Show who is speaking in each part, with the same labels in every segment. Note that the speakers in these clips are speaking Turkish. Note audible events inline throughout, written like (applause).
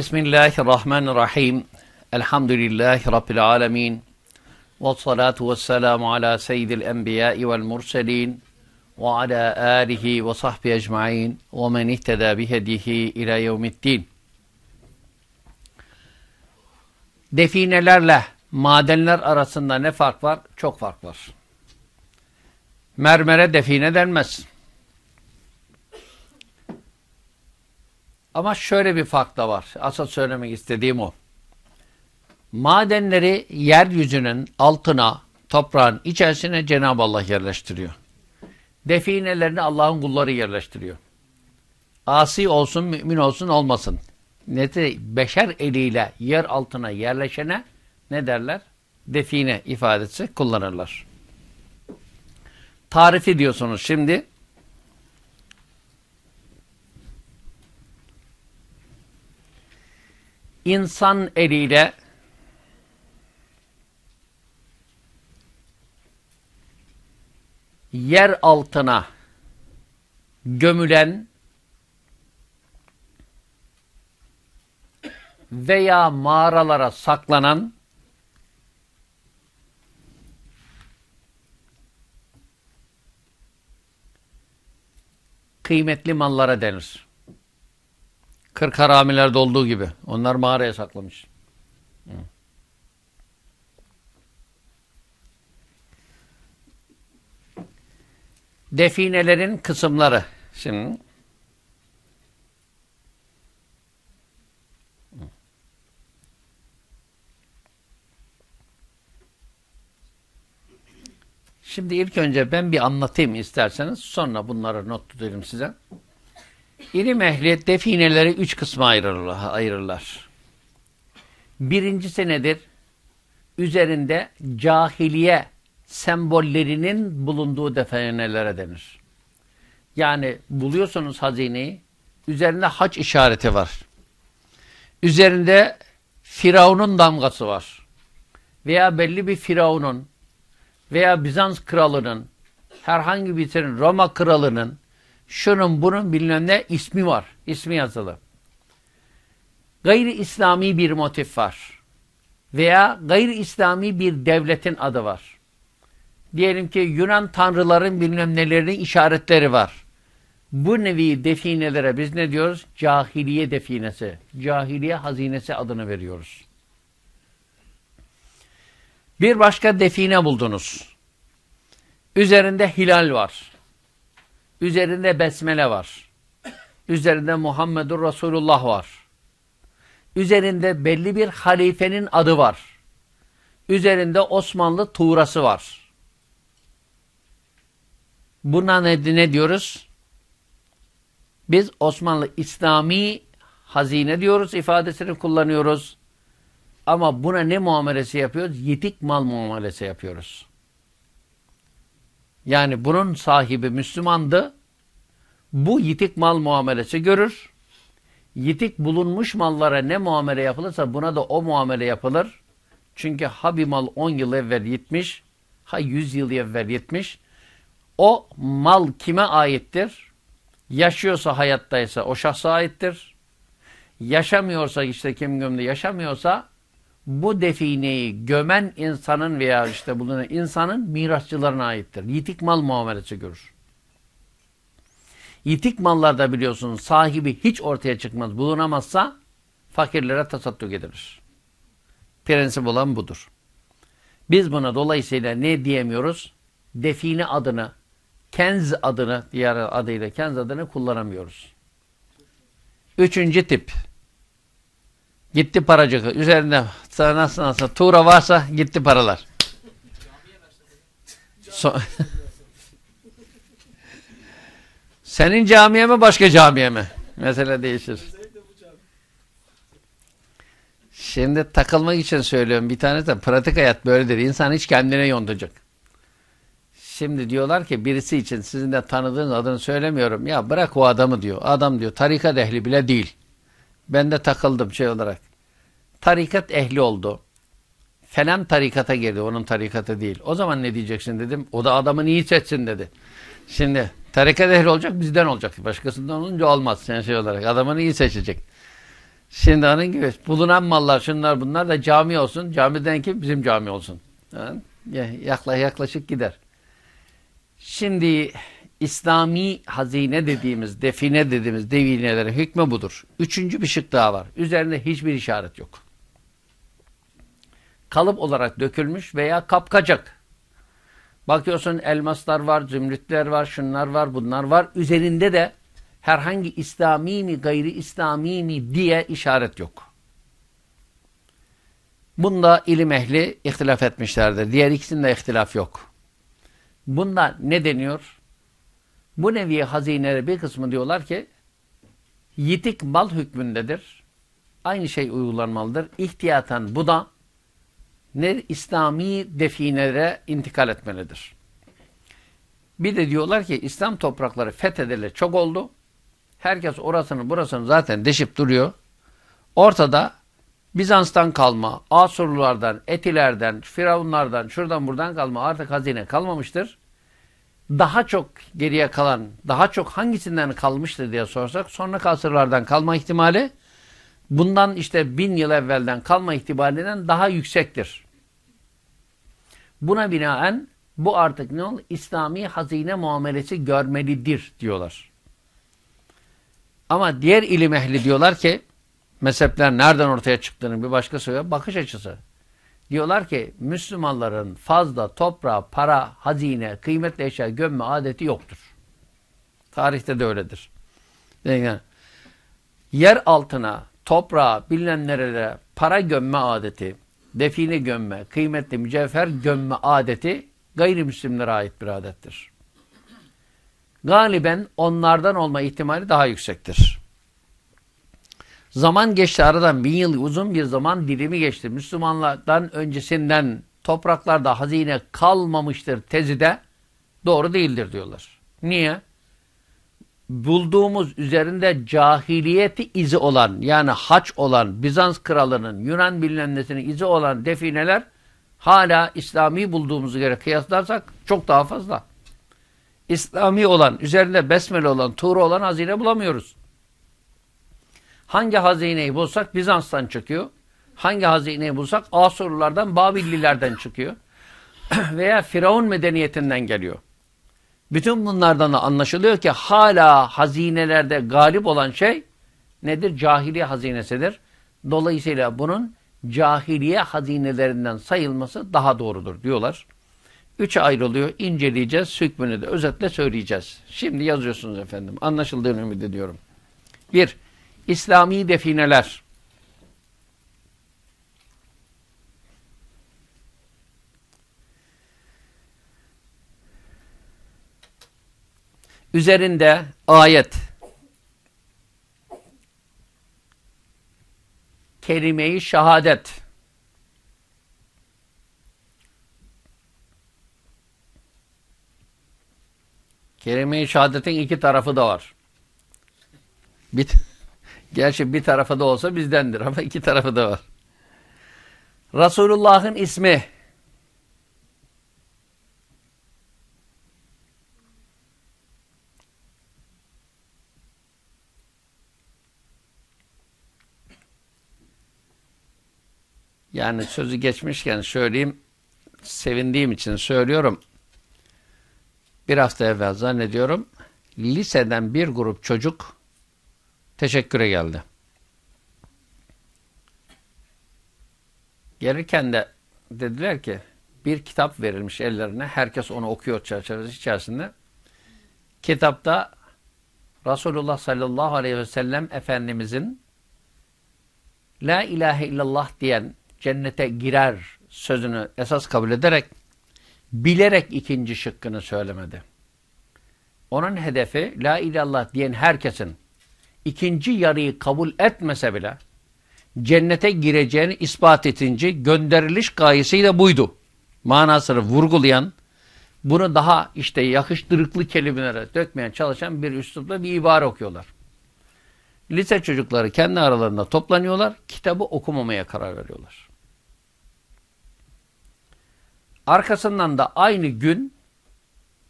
Speaker 1: Bismillahirrahmanirrahim. Elhamdülillahi Rabbil alemin. Ve salatu ve selamu ala seyyidil enbiyai vel murselin. Ve ala alihi ve sahbihi ecma'in. Ve men ihteda bihedihi ila yevmiddin. Definelerle madenler arasında ne fark var? Çok fark var. Mermere define denmez. Ama şöyle bir fark da var. Asıl söylemek istediğim o. Madenleri yeryüzünün altına, toprağın içerisine Cenab-ı Allah yerleştiriyor. Definelerini Allah'ın kulları yerleştiriyor. Asi olsun, mümin olsun, olmasın. Neti beşer eliyle yer altına yerleşene ne derler? Define ifadesi kullanırlar. Tarifi diyorsunuz şimdi. İnsan eliyle yer altına gömülen veya mağaralara saklanan kıymetli mallara denir. Kırk haramilerde olduğu gibi. Onlar mağaraya saklamış. Definelerin kısımları. Şimdi Şimdi ilk önce ben bir anlatayım isterseniz. Sonra bunları not tutayım size. İlim ehli defineleri üç kısma ayırırlar. Birincisi nedir? Üzerinde cahiliye sembollerinin bulunduğu definelere denir. Yani buluyorsunuz hazineyi, üzerinde haç işareti var. Üzerinde Firavun'un damgası var. Veya belli bir Firavun'un veya Bizans kralının herhangi bir Roma kralının şunun bunun bilmem ne ismi var. İsmi yazılı. Gayri İslami bir motif var. Veya gayri İslami bir devletin adı var. Diyelim ki Yunan tanrıların bilmem nelerinin işaretleri var. Bu nevi definelere biz ne diyoruz? Cahiliye definesi. Cahiliye hazinesi adını veriyoruz. Bir başka define buldunuz. Üzerinde hilal var. Üzerinde besmele var. Üzerinde Muhammedur Resulullah var. Üzerinde belli bir halifenin adı var. Üzerinde Osmanlı tuğrası var. Buna ne, ne diyoruz? Biz Osmanlı İslami hazine diyoruz, ifadesini kullanıyoruz. Ama buna ne muamelesi yapıyoruz? Yitik mal muamelesi yapıyoruz. Yani bunun sahibi Müslümandı. Bu yitik mal muamelesi görür. Yitik bulunmuş mallara ne muamele yapılırsa buna da o muamele yapılır. Çünkü ha bir mal 10 yıl evvel yitmiş, ha 100 yıl evvel yitmiş. O mal kime aittir? Yaşıyorsa hayattaysa o şahsa aittir. Yaşamıyorsa işte kim gömdü yaşamıyorsa bu defineyi gömen insanın veya işte bulunan insanın mirasçılarına aittir. Yitik mal muamelesi görür. Yitik mallarda biliyorsunuz sahibi hiç ortaya çıkmaz, bulunamazsa fakirlere tasadduk edilir. Prensip olan budur. Biz buna dolayısıyla ne diyemiyoruz? Define adını, kenz adını, diğer adıyla kenz adını kullanamıyoruz. Üçüncü tip. Gitti paracıkı. Üzerinde nasıl nasıl tuğra varsa gitti paralar. So (laughs) Senin camiye mi başka camiye mi? Mesele değişir. Şimdi takılmak için söylüyorum. Bir tane de pratik hayat böyledir. İnsan hiç kendine yontacak. Şimdi diyorlar ki birisi için sizin de tanıdığınız adını söylemiyorum. Ya bırak o adamı diyor. Adam diyor tarikat ehli bile değil. Ben de takıldım şey olarak. Tarikat ehli oldu. Falan tarikata girdi. Onun tarikatı değil. O zaman ne diyeceksin dedim. O da adamı iyi seçsin dedi. Şimdi tarikat ehli olacak bizden olacak. Başkasından olunca olmaz. Sen şey olarak adamını iyi seçecek. Şimdi onun gibi bulunan mallar şunlar bunlar da cami olsun. Camiden kim? Bizim cami olsun. Yakla, yaklaşık gider. Şimdi İslami hazine dediğimiz, define dediğimiz devinelerin hükmü budur. Üçüncü bir şık daha var. Üzerinde hiçbir işaret yok. Kalıp olarak dökülmüş veya kapkacak. Bakıyorsun elmaslar var, zümrütler var, şunlar var, bunlar var. Üzerinde de herhangi İslami mi, gayri İslami mi diye işaret yok. Bunda ilim ehli ihtilaf etmişlerdir. Diğer ikisinde ihtilaf yok. Bunda ne deniyor? Bu nevi hazineleri bir kısmı diyorlar ki yitik mal hükmündedir. Aynı şey uygulanmalıdır. İhtiyatan bu da ne İslami definelere intikal etmelidir. Bir de diyorlar ki İslam toprakları fethedileli çok oldu. Herkes orasını burasını zaten deşip duruyor. Ortada Bizans'tan kalma, Asurlulardan, Etilerden, Firavunlardan, şuradan buradan kalma artık hazine kalmamıştır. Daha çok geriye kalan, daha çok hangisinden kalmıştır diye sorsak sonraki asırlardan kalma ihtimali bundan işte bin yıl evvelden kalma ihtimalinden daha yüksektir. Buna binaen bu artık ne olur? İslami hazine muamelesi görmelidir diyorlar. Ama diğer ilim ehli diyorlar ki mezhepler nereden ortaya çıktığını bir başka söylüyor. Bakış açısı. Diyorlar ki Müslümanların fazla toprağa, para, hazine, kıymetli eşya gömme adeti yoktur. Tarihte de öyledir. Yani yer altına, toprağa, bilinen nerelere para gömme adeti, define gömme, kıymetli mücevher gömme adeti gayrimüslimlere ait bir adettir galiben onlardan olma ihtimali daha yüksektir. Zaman geçti aradan bin yıl uzun bir zaman dilimi geçti. Müslümanlardan öncesinden topraklarda hazine kalmamıştır tezi de doğru değildir diyorlar. Niye? Bulduğumuz üzerinde cahiliyeti izi olan yani haç olan Bizans kralının Yunan bilinmesinin izi olan defineler hala İslami bulduğumuzu göre kıyaslarsak çok daha fazla. İslami olan, üzerinde besmele olan, tuğra olan hazine bulamıyoruz. Hangi hazineyi bulsak Bizans'tan çıkıyor. Hangi hazineyi bulsak Asurlulardan, Babillilerden çıkıyor. (clears throat) Veya Firavun medeniyetinden geliyor. Bütün bunlardan da anlaşılıyor ki hala hazinelerde galip olan şey nedir? Cahiliye hazinesidir. Dolayısıyla bunun cahiliye hazinelerinden sayılması daha doğrudur diyorlar. Üçe ayrılıyor. İnceleyeceğiz. Hükmünü de özetle söyleyeceğiz. Şimdi yazıyorsunuz efendim. Anlaşıldığını ümit ediyorum. Bir, İslami defineler. Üzerinde ayet, kelime-i şehadet, Kelime-i şehadetin iki tarafı da var. Bir, (laughs) gerçi bir tarafı da olsa bizdendir ama iki tarafı da var. Resulullah'ın ismi Yani sözü geçmişken söyleyeyim, sevindiğim için söylüyorum bir hafta evvel zannediyorum liseden bir grup çocuk teşekküre geldi. Gelirken de dediler ki bir kitap verilmiş ellerine. Herkes onu okuyor çerçevesi içerisinde. Kitapta Resulullah sallallahu aleyhi ve sellem Efendimizin La ilahe illallah diyen cennete girer sözünü esas kabul ederek bilerek ikinci şıkkını söylemedi. Onun hedefi la ilallah diyen herkesin ikinci yarıyı kabul etmese bile cennete gireceğini ispat etince gönderiliş gayesi de buydu. Manasını vurgulayan, bunu daha işte yakıştırıklı kelimelere dökmeye çalışan bir üslupla bir ibare okuyorlar. Lise çocukları kendi aralarında toplanıyorlar, kitabı okumamaya karar veriyorlar. Arkasından da aynı gün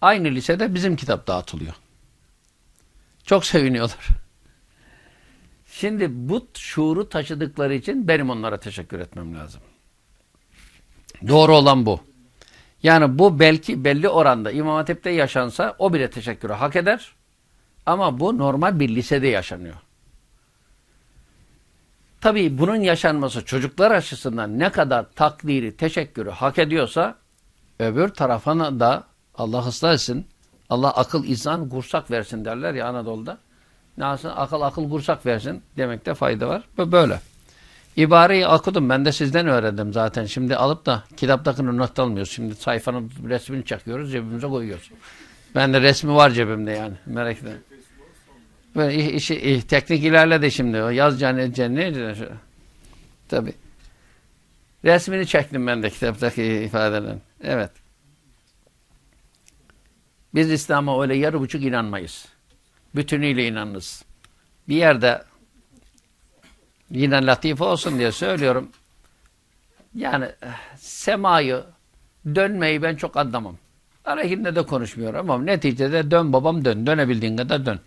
Speaker 1: aynı lisede bizim kitap dağıtılıyor. Çok seviniyorlar. Şimdi bu şuuru taşıdıkları için benim onlara teşekkür etmem lazım. Doğru olan bu. Yani bu belki belli oranda İmam Hatip'te yaşansa o bile teşekkürü hak eder. Ama bu normal bir lisede yaşanıyor. Tabii bunun yaşanması çocuklar açısından ne kadar takdiri, teşekkürü hak ediyorsa öbür tarafına da Allah ıslah etsin. Allah akıl, izan, kursak versin derler ya Anadolu'da. Ne yapsın? Akıl, akıl, kursak versin demekte fayda var. Böyle. İbareyi okudum. Ben de sizden öğrendim zaten. Şimdi alıp da kitaptakini not almıyoruz. Şimdi sayfanın resmini çakıyoruz, cebimize koyuyoruz. Ben de resmi var cebimde yani. Merak etme. Böyle işi, teknik ilerledi şimdi. Yaz cennet cennet. Tabi. Resmini çektim ben de kitaptaki ifadelerin. Evet. Biz İslam'a öyle yarı buçuk inanmayız. Bütünüyle inanırız. Bir yerde yine latife olsun diye söylüyorum. Yani semayı, dönmeyi ben çok anlamam. Aleyhinde de konuşmuyorum ama neticede dön babam dön. Dönebildiğin kadar dön.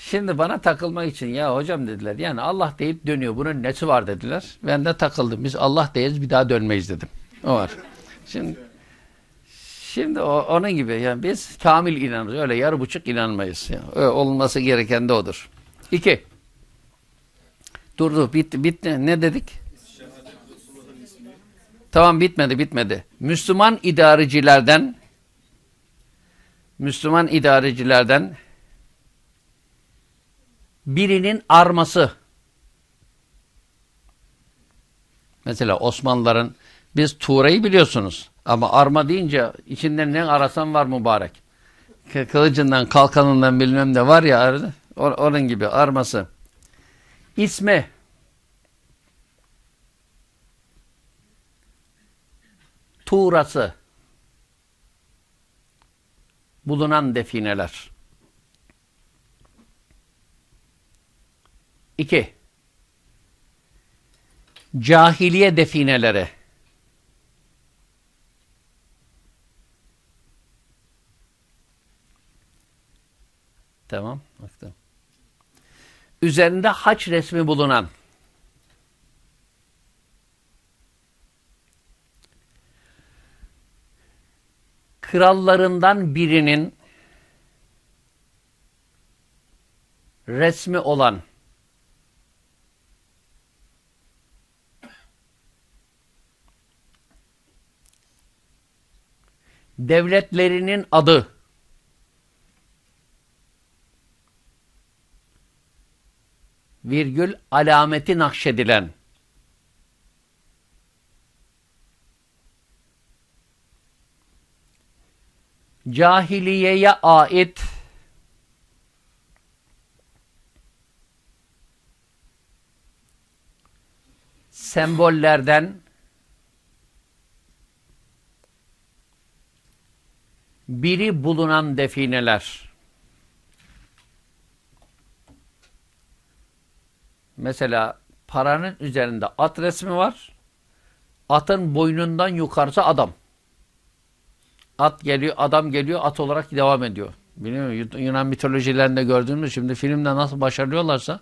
Speaker 1: Şimdi bana takılmak için ya hocam dediler. Yani Allah deyip dönüyor. Bunun nesi var dediler. Ben de takıldım. Biz Allah deyiz bir daha dönmeyiz dedim. O var. Şimdi şimdi o, onun gibi yani biz kamil inanırız. Öyle yarı buçuk inanmayız. Yani. Öyle olması gereken de odur. İki. Durdu. Bitti. Bitti. Ne dedik? Tamam bitmedi bitmedi. Müslüman idarecilerden Müslüman idarecilerden birinin arması. Mesela Osmanlıların biz Tuğra'yı biliyorsunuz. Ama arma deyince içinden ne arasan var mübarek. Kılıcından, kalkanından bilmem de var ya onun gibi arması. İsmi Tuğrası bulunan defineler. İki, cahiliye defineleri. Tamam. Baktım. Üzerinde haç resmi bulunan krallarından birinin resmi olan devletlerinin adı virgül alameti nakşedilen cahiliyeye ait sembollerden biri bulunan defineler. Mesela paranın üzerinde at resmi var. Atın boynundan yukarısı adam. At geliyor, adam geliyor, at olarak devam ediyor. Bilmiyorum Yunan mitolojilerinde gördüğümüz şimdi filmde nasıl başarıyorlarsa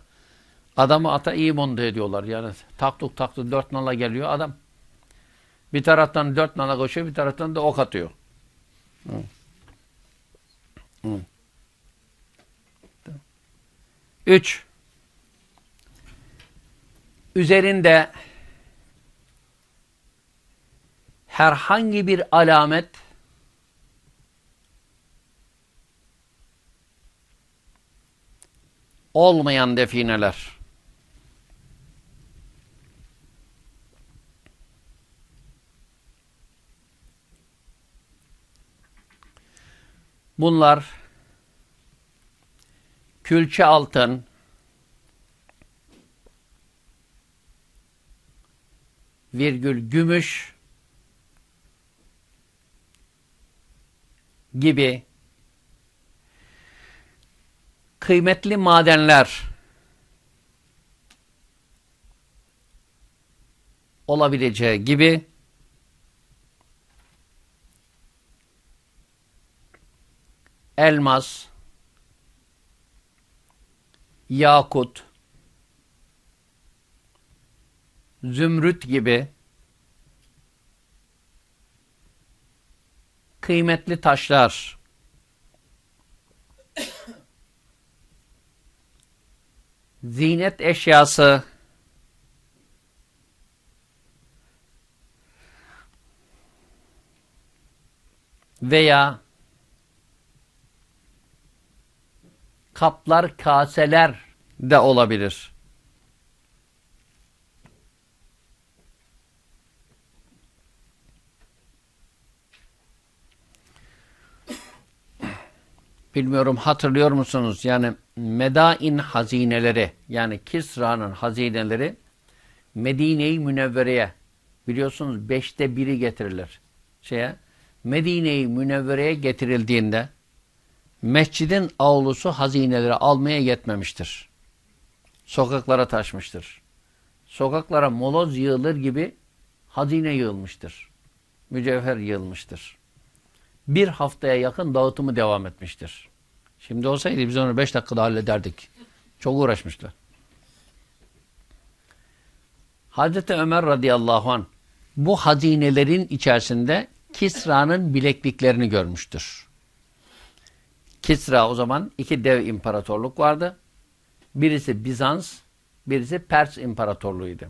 Speaker 1: adamı ata iyi monte ediyorlar. Yani taktuk taktuk dört nala geliyor adam. Bir taraftan dört nala koşuyor, bir taraftan da ok atıyor. Hı. Hı. Üç. Üzerinde herhangi bir alamet olmayan defineler. Bunlar külçe altın, virgül gümüş gibi kıymetli madenler olabileceği gibi elmas, yakut, zümrüt gibi kıymetli taşlar zinet eşyası veya kaplar, kaseler de olabilir. Bilmiyorum hatırlıyor musunuz? Yani Medain hazineleri yani Kisra'nın hazineleri Medine-i Münevvere'ye biliyorsunuz beşte biri getirilir. Şeye Medine-i Münevvere'ye getirildiğinde mescidin avlusu hazineleri almaya yetmemiştir. Sokaklara taşmıştır. Sokaklara moloz yığılır gibi hazine yığılmıştır. Mücevher yığılmıştır. Bir haftaya yakın dağıtımı devam etmiştir. Şimdi olsaydı biz onu beş dakikada hallederdik. Çok uğraşmışlar. Hazreti Ömer radıyallahu an bu hazinelerin içerisinde Kisra'nın bilekliklerini görmüştür. Kisra o zaman iki dev imparatorluk vardı. Birisi Bizans, birisi Pers imparatorluğuydu.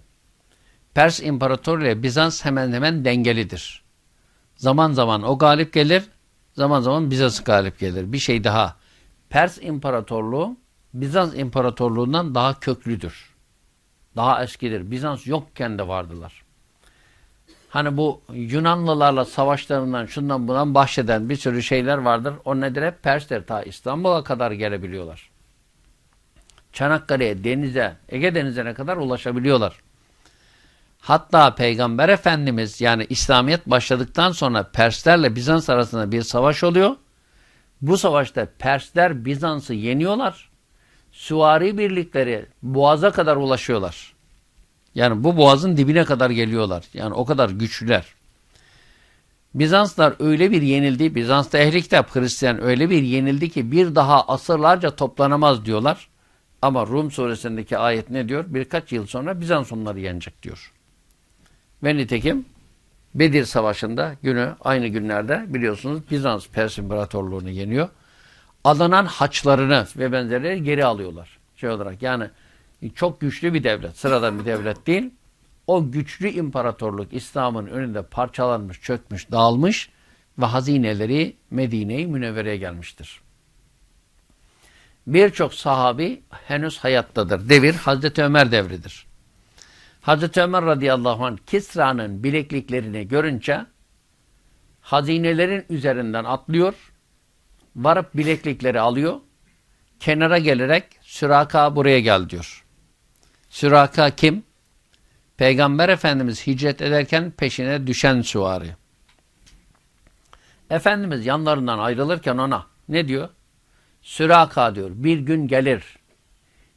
Speaker 1: Pers imparatorluğu ile Bizans hemen hemen dengelidir. Zaman zaman o galip gelir, zaman zaman Bizans galip gelir. Bir şey daha. Pers imparatorluğu Bizans imparatorluğundan daha köklüdür. Daha eskidir. Bizans yokken de vardılar. Hani bu Yunanlılarla savaşlarından şundan bundan bahseden bir sürü şeyler vardır. O nedir? Hep Persler ta İstanbul'a kadar gelebiliyorlar. Çanakkale'ye, denize, Ege denizine kadar ulaşabiliyorlar. Hatta Peygamber Efendimiz yani İslamiyet başladıktan sonra Perslerle Bizans arasında bir savaş oluyor. Bu savaşta Persler Bizans'ı yeniyorlar. Süvari birlikleri Boğaz'a kadar ulaşıyorlar. Yani bu boğazın dibine kadar geliyorlar. Yani o kadar güçlüler. Bizanslar öyle bir yenildi, Bizans'ta ehli kitap Hristiyan öyle bir yenildi ki bir daha asırlarca toplanamaz diyorlar. Ama Rum suresindeki ayet ne diyor? Birkaç yıl sonra Bizans onları yenecek diyor. Ve nitekim Bedir Savaşı'nda günü aynı günlerde biliyorsunuz Bizans Pers İmparatorluğunu yeniyor. Alınan haçlarını ve benzerleri geri alıyorlar. Şey olarak yani çok güçlü bir devlet. Sıradan bir devlet değil. O güçlü imparatorluk İslam'ın önünde parçalanmış, çökmüş, dağılmış ve hazineleri Medine-i Münevvere'ye gelmiştir. Birçok sahabi henüz hayattadır. Devir Hazreti Ömer devridir. Hazreti Ömer radıyallahu anh Kisra'nın bilekliklerini görünce hazinelerin üzerinden atlıyor, varıp bileklikleri alıyor, kenara gelerek Süraka buraya gel diyor. Süraka kim? Peygamber Efendimiz hicret ederken peşine düşen süvari. Efendimiz yanlarından ayrılırken ona ne diyor? Süraka diyor bir gün gelir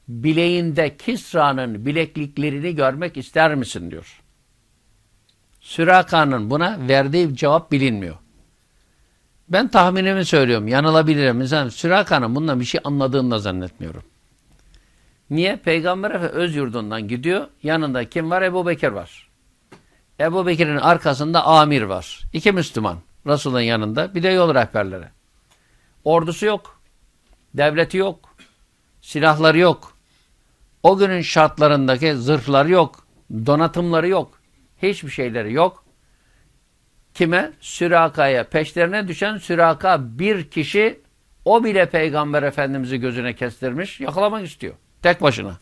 Speaker 1: bileğinde Kisra'nın bilekliklerini görmek ister misin diyor. Süraka'nın buna verdiği cevap bilinmiyor. Ben tahminimi söylüyorum. Yanılabilirim. Mesela Süraka'nın bundan bir şey anladığını da zannetmiyorum. Niye? Peygamber Efendimiz öz yurdundan gidiyor. Yanında kim var? Ebu Bekir var. Ebu Bekir'in arkasında amir var. İki Müslüman. Resul'ün yanında. Bir de yol rehberleri. Ordusu yok. Devleti yok. Silahları yok. O günün şartlarındaki zırhları yok. Donatımları yok. Hiçbir şeyleri yok. Kime? Süraka'ya. Peşlerine düşen Süraka bir kişi o bile Peygamber Efendimiz'i gözüne kestirmiş. Yakalamak istiyor. Tek başına.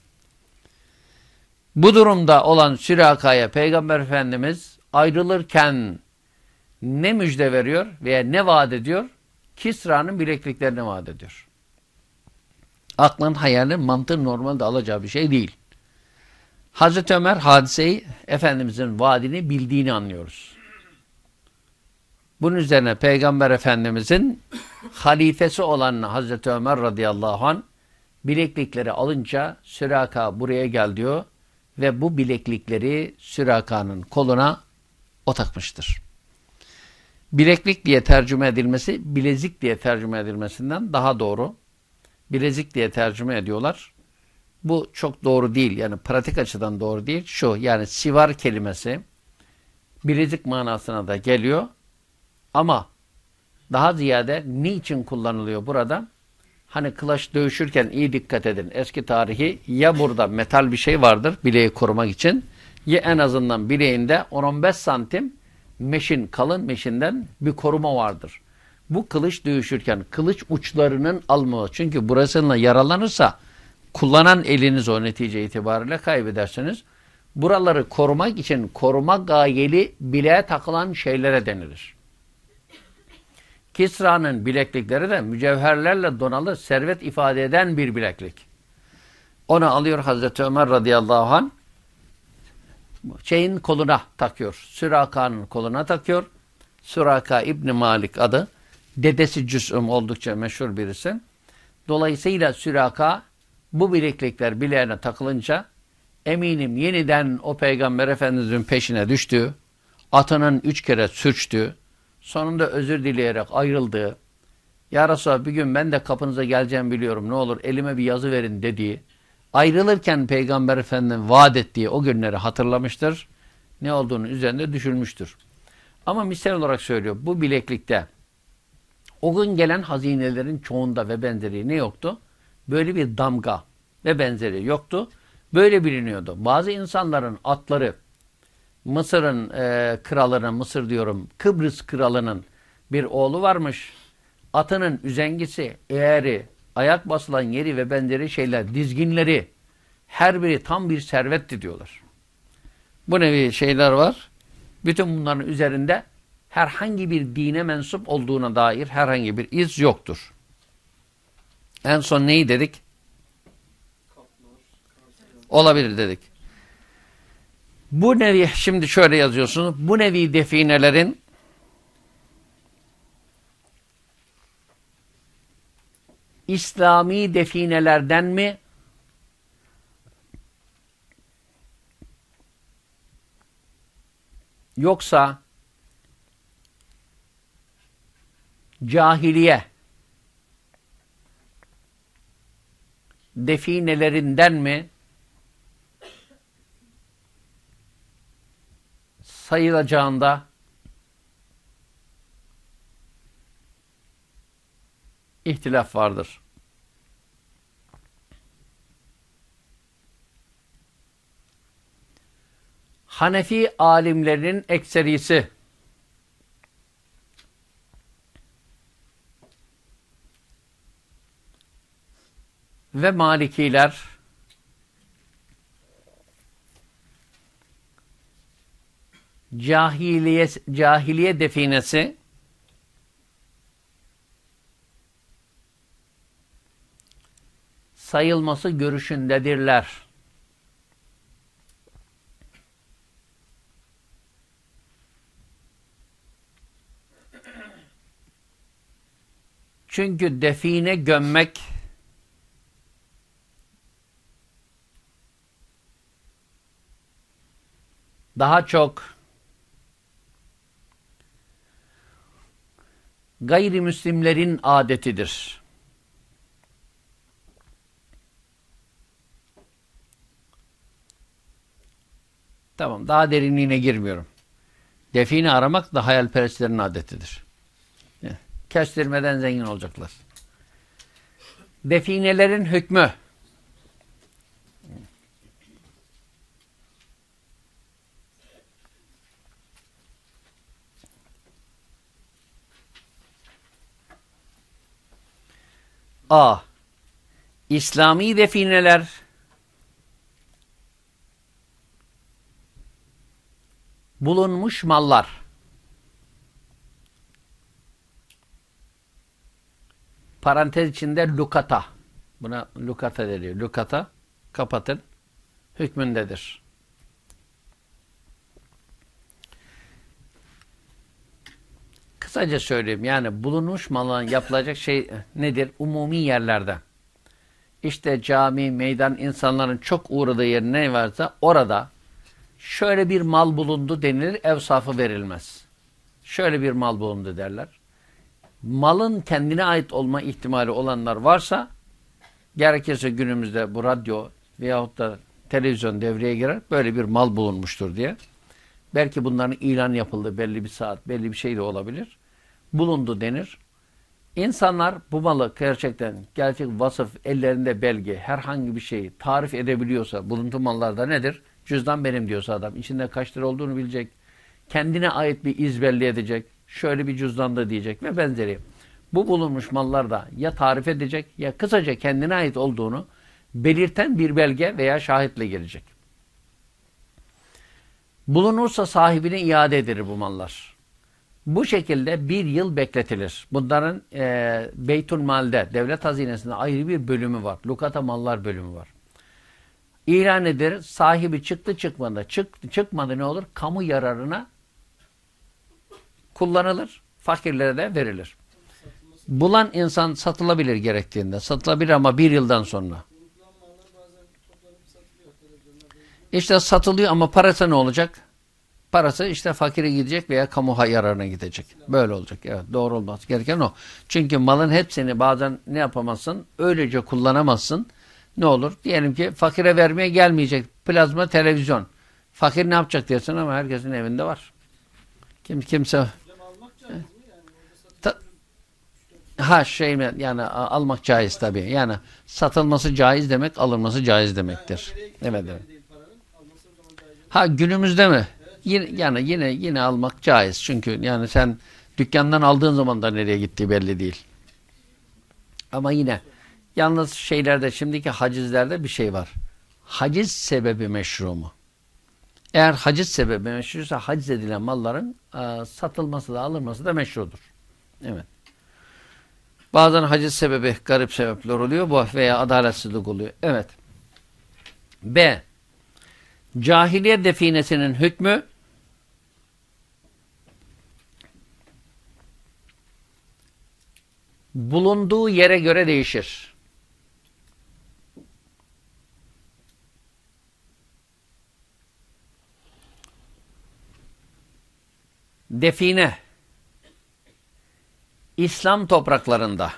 Speaker 1: Bu durumda olan Süraka'ya Peygamber Efendimiz ayrılırken ne müjde veriyor veya ne vaat ediyor? Kisra'nın bilekliklerini vaat ediyor. Aklın, hayalin, mantığın normalde alacağı bir şey değil. Hazreti Ömer hadiseyi Efendimizin vaadini bildiğini anlıyoruz. Bunun üzerine Peygamber Efendimizin halifesi olan Hazreti Ömer radıyallahu anh bileklikleri alınca Süraka buraya gel diyor ve bu bileklikleri Süraka'nın koluna o takmıştır. Bileklik diye tercüme edilmesi bilezik diye tercüme edilmesinden daha doğru. Bilezik diye tercüme ediyorlar. Bu çok doğru değil. Yani pratik açıdan doğru değil. Şu yani sivar kelimesi bilezik manasına da geliyor. Ama daha ziyade niçin kullanılıyor burada? Hani kılaç dövüşürken iyi dikkat edin. Eski tarihi ya burada metal bir şey vardır bileği korumak için ya en azından bileğinde 10-15 santim meşin, kalın meşinden bir koruma vardır. Bu kılıç dövüşürken kılıç uçlarının almalı. Çünkü burasıyla yaralanırsa kullanan eliniz o netice itibariyle kaybedersiniz. Buraları korumak için koruma gayeli bileğe takılan şeylere denilir. Kisra'nın bileklikleri de mücevherlerle donalı servet ifade eden bir bileklik. Onu alıyor Hazreti Ömer radıyallahu anh şeyin koluna takıyor. Süraka'nın koluna takıyor. Süraka İbni Malik adı. Dedesi Cüs'üm oldukça meşhur birisi. Dolayısıyla Süraka bu bileklikler bileğine takılınca eminim yeniden o peygamber efendimizin peşine düştü. Atının üç kere sürçtü. Sonunda özür dileyerek ayrıldı. Ya Resulallah bir gün ben de kapınıza geleceğim biliyorum ne olur elime bir yazı verin dediği. Ayrılırken peygamber efendinin vaat ettiği o günleri hatırlamıştır. Ne olduğunu üzerinde düşünmüştür. Ama misal olarak söylüyor bu bileklikte o gün gelen hazinelerin çoğunda ve benzeri ne yoktu? Böyle bir damga ve benzeri yoktu. Böyle biliniyordu. Bazı insanların atları Mısır'ın e, kralının, Mısır diyorum, Kıbrıs kralının bir oğlu varmış. Atının üzengisi, eğeri, ayak basılan yeri ve benzeri şeyler, dizginleri her biri tam bir servetti diyorlar. Bu nevi şeyler var. Bütün bunların üzerinde herhangi bir dine mensup olduğuna dair herhangi bir iz yoktur. En son neyi dedik? Olabilir dedik. Bu nevi, şimdi şöyle yazıyorsunuz. Bu nevi definelerin İslami definelerden mi yoksa cahiliye definelerinden mi sayılacağında ihtilaf vardır. Hanefi alimlerinin ekserisi ve Malikiler cahiliye, cahiliye definesi sayılması görüşündedirler. Çünkü define gömmek daha çok gayrimüslimlerin adetidir. Tamam daha derinliğine girmiyorum. Define aramak da hayalperestlerin adetidir. Kestirmeden zengin olacaklar. Definelerin hükmü A. İslami defineler bulunmuş mallar parantez içinde lukata buna lukata deniyor. Lukata kapatın hükmündedir. Kısaca söyleyeyim yani bulunmuş malın yapılacak şey nedir? Umumi yerlerde. İşte cami, meydan insanların çok uğradığı yer ne varsa orada şöyle bir mal bulundu denilir, evsafı verilmez. Şöyle bir mal bulundu derler. Malın kendine ait olma ihtimali olanlar varsa gerekirse günümüzde bu radyo, veyahut da televizyon devreye girer. Böyle bir mal bulunmuştur diye. Belki bunların ilan yapıldı belli bir saat, belli bir şey de olabilir. Bulundu denir. İnsanlar bu malı gerçekten gerçek vasıf, ellerinde belge, herhangi bir şeyi tarif edebiliyorsa, buluntu mallarda nedir? Cüzdan benim diyorsa adam. içinde kaç lira olduğunu bilecek. Kendine ait bir iz belli edecek. Şöyle bir cüzdanda diyecek ve benzeri. Bu bulunmuş mallarda ya tarif edecek ya kısaca kendine ait olduğunu belirten bir belge veya şahitle gelecek. Bulunursa sahibine iade edilir bu mallar. Bu şekilde bir yıl bekletilir. Bunların e, Beytül Mal'de, devlet hazinesinde ayrı bir bölümü var. Lukata mallar bölümü var. İlan edilir. Sahibi çıktı çıkmadı. Çıktı çıkmadı ne olur? Kamu yararına kullanılır. Fakirlere de verilir. Bulan insan satılabilir gerektiğinde. Satılabilir ama bir yıldan sonra. İşte satılıyor ama parası ne olacak? Parası işte fakire gidecek veya kamu yararına gidecek. Böyle olacak. Evet doğru olmaz. Gereken o. Çünkü malın hepsini bazen ne yapamazsın? Öylece kullanamazsın. Ne olur? Diyelim ki fakire vermeye gelmeyecek. Plazma televizyon. Fakir ne yapacak dersin ama herkesin evinde var. Kim kimse Ta, ha şey mi yani almak caiz tabii. Yani satılması caiz demek, alınması caiz demektir. Evet evet. Ha günümüzde mi? Yine, yani yine yine almak caiz. Çünkü yani sen dükkandan aldığın zaman da nereye gittiği belli değil. Ama yine yalnız şeylerde şimdiki hacizlerde bir şey var. Haciz sebebi meşru mu? Eğer haciz sebebi meşruysa haciz edilen malların e, satılması da alınması da meşrudur. Evet. Bazen haciz sebebi garip sebepler oluyor bu veya adaletsizlik oluyor. Evet. B. Cahiliye definesinin hükmü bulunduğu yere göre değişir. Define İslam topraklarında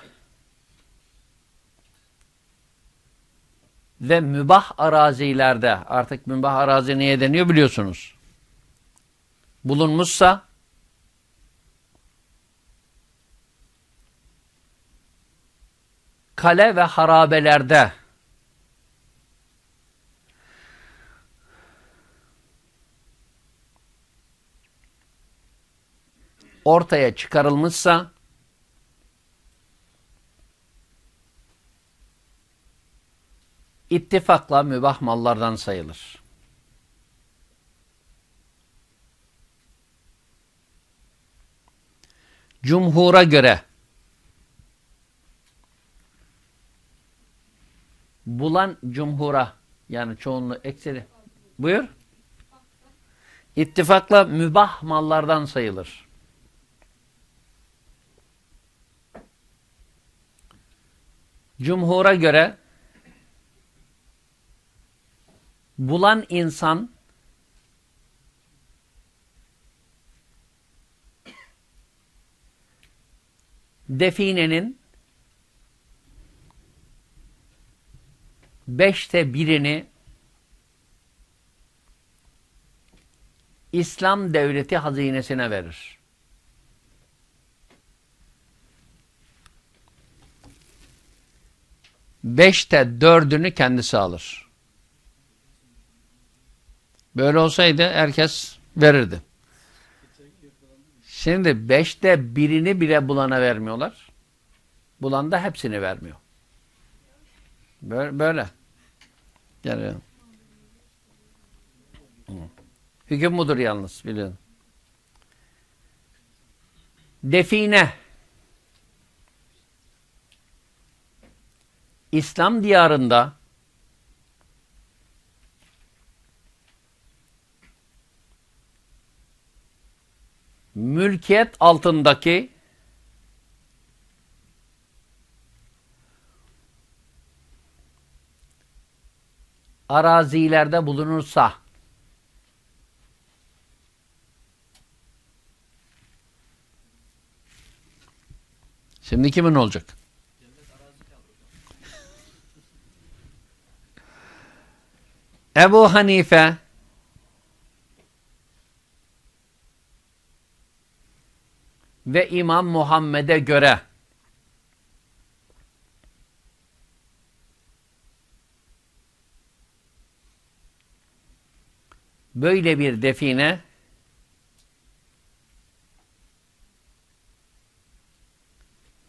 Speaker 1: ve mübah arazilerde artık mübah arazi neye deniyor biliyorsunuz. Bulunmuşsa kale ve harabelerde ortaya çıkarılmışsa ittifakla mübah mallardan sayılır. Cumhura göre bulan cumhura yani çoğunluğu ekseri buyur ittifakla mübah mallardan sayılır. Cumhura göre bulan insan definenin beşte birini İslam devleti hazinesine verir. Beşte dördünü kendisi alır. Böyle olsaydı herkes verirdi. Şimdi beşte birini bile bulana vermiyorlar. Bulan da hepsini vermiyor. Böyle. böyle. Yani hüküm budur yalnız biliyorum. Define İslam diyarında mülkiyet altındaki arazilerde bulunursa Şimdi kimin olacak? Ebu Hanife ve İmam Muhammed'e göre böyle bir define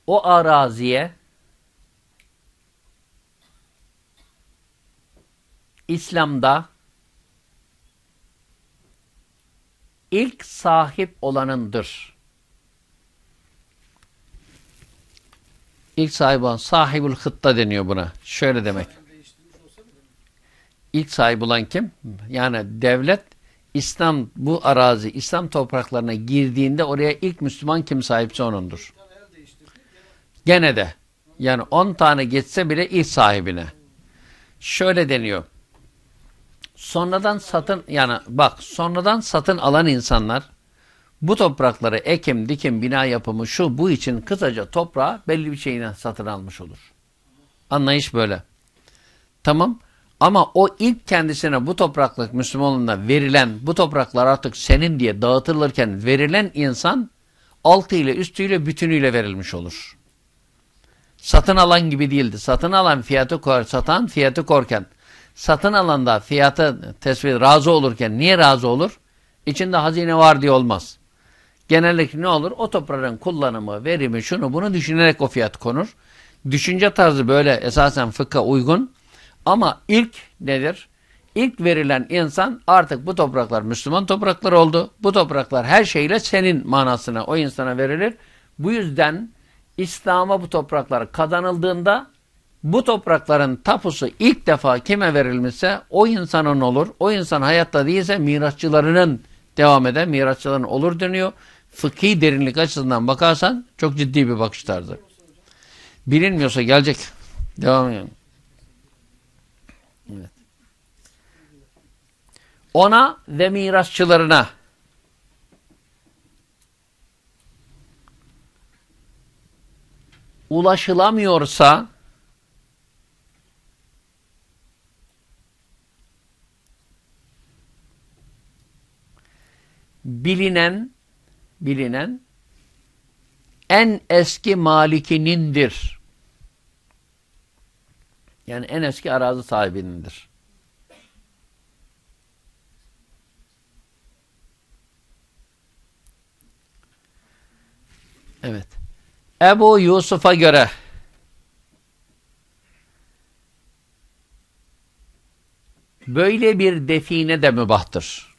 Speaker 1: o araziye İslam'da ilk sahip olanındır. İlk sahibi olan sahibül hıtta deniyor buna. Şöyle demek. İlk sahibi olan kim? Yani devlet İslam bu arazi, İslam topraklarına girdiğinde oraya ilk Müslüman kim sahipse onundur. Gene de yani 10 tane geçse bile ilk sahibine. Şöyle deniyor. Sonradan satın yani bak sonradan satın alan insanlar bu toprakları ekim, dikim, bina yapımı şu bu için kısaca toprağı belli bir şeyine satın almış olur. Anlayış böyle. Tamam. Ama o ilk kendisine bu topraklık Müslümanlığına verilen bu topraklar artık senin diye dağıtılırken verilen insan altı ile üstüyle bütünüyle verilmiş olur. Satın alan gibi değildi. Satın alan fiyatı kor, satan fiyatı korken satın alanda fiyatı tespit razı olurken niye razı olur? İçinde hazine var diye olmaz. Genellikle ne olur? O toprağın kullanımı, verimi, şunu bunu düşünerek o fiyat konur. Düşünce tarzı böyle esasen fıkha uygun. Ama ilk nedir? İlk verilen insan artık bu topraklar Müslüman topraklar oldu. Bu topraklar her şeyle senin manasına o insana verilir. Bu yüzden İslam'a bu topraklar kazanıldığında bu toprakların tapusu ilk defa kime verilmişse o insanın olur. O insan hayatta değilse mirasçılarının devam eden mirasçıların olur dönüyor. Fıkhi derinlik açısından bakarsan çok ciddi bir bakış tarzı. Bilinmiyorsa gelecek. Devam edelim. Evet. Ona ve mirasçılarına ulaşılamıyorsa bilinen bilinen en eski malikinindir. Yani en eski arazi sahibinindir. Evet. Ebu Yusuf'a göre böyle bir define de mübahtır.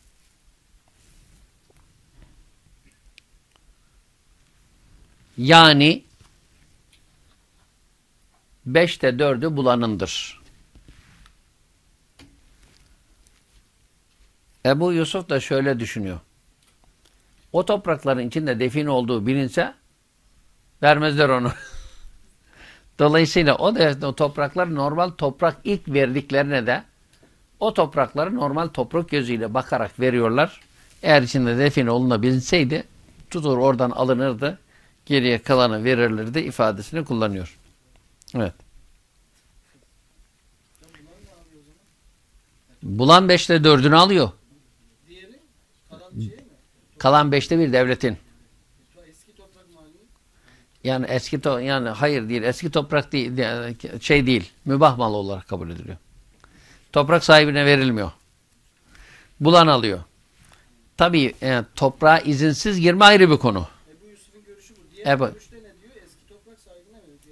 Speaker 1: Yani beşte dördü bulanındır. Ebu Yusuf da şöyle düşünüyor. O toprakların içinde define olduğu bilinse vermezler onu. (laughs) Dolayısıyla o da o topraklar normal toprak ilk verdiklerine de o toprakları normal toprak gözüyle bakarak veriyorlar. Eğer içinde define olunabilseydi tutur oradan alınırdı. Geriye kalanı verilirdi ifadesini kullanıyor. Evet. Bulan beşte dördünü alıyor. Kalan beşte bir devletin. Yani eski to yani hayır değil. Eski toprak değil şey değil. Mübah mal olarak kabul ediliyor. Toprak sahibine verilmiyor. Bulan alıyor. Tabii yani, toprağa izinsiz girme ayrı bir konu.
Speaker 2: Ebu Yusuf'un görüşü bu. Diğer
Speaker 1: Ebu-
Speaker 2: mi? diyor?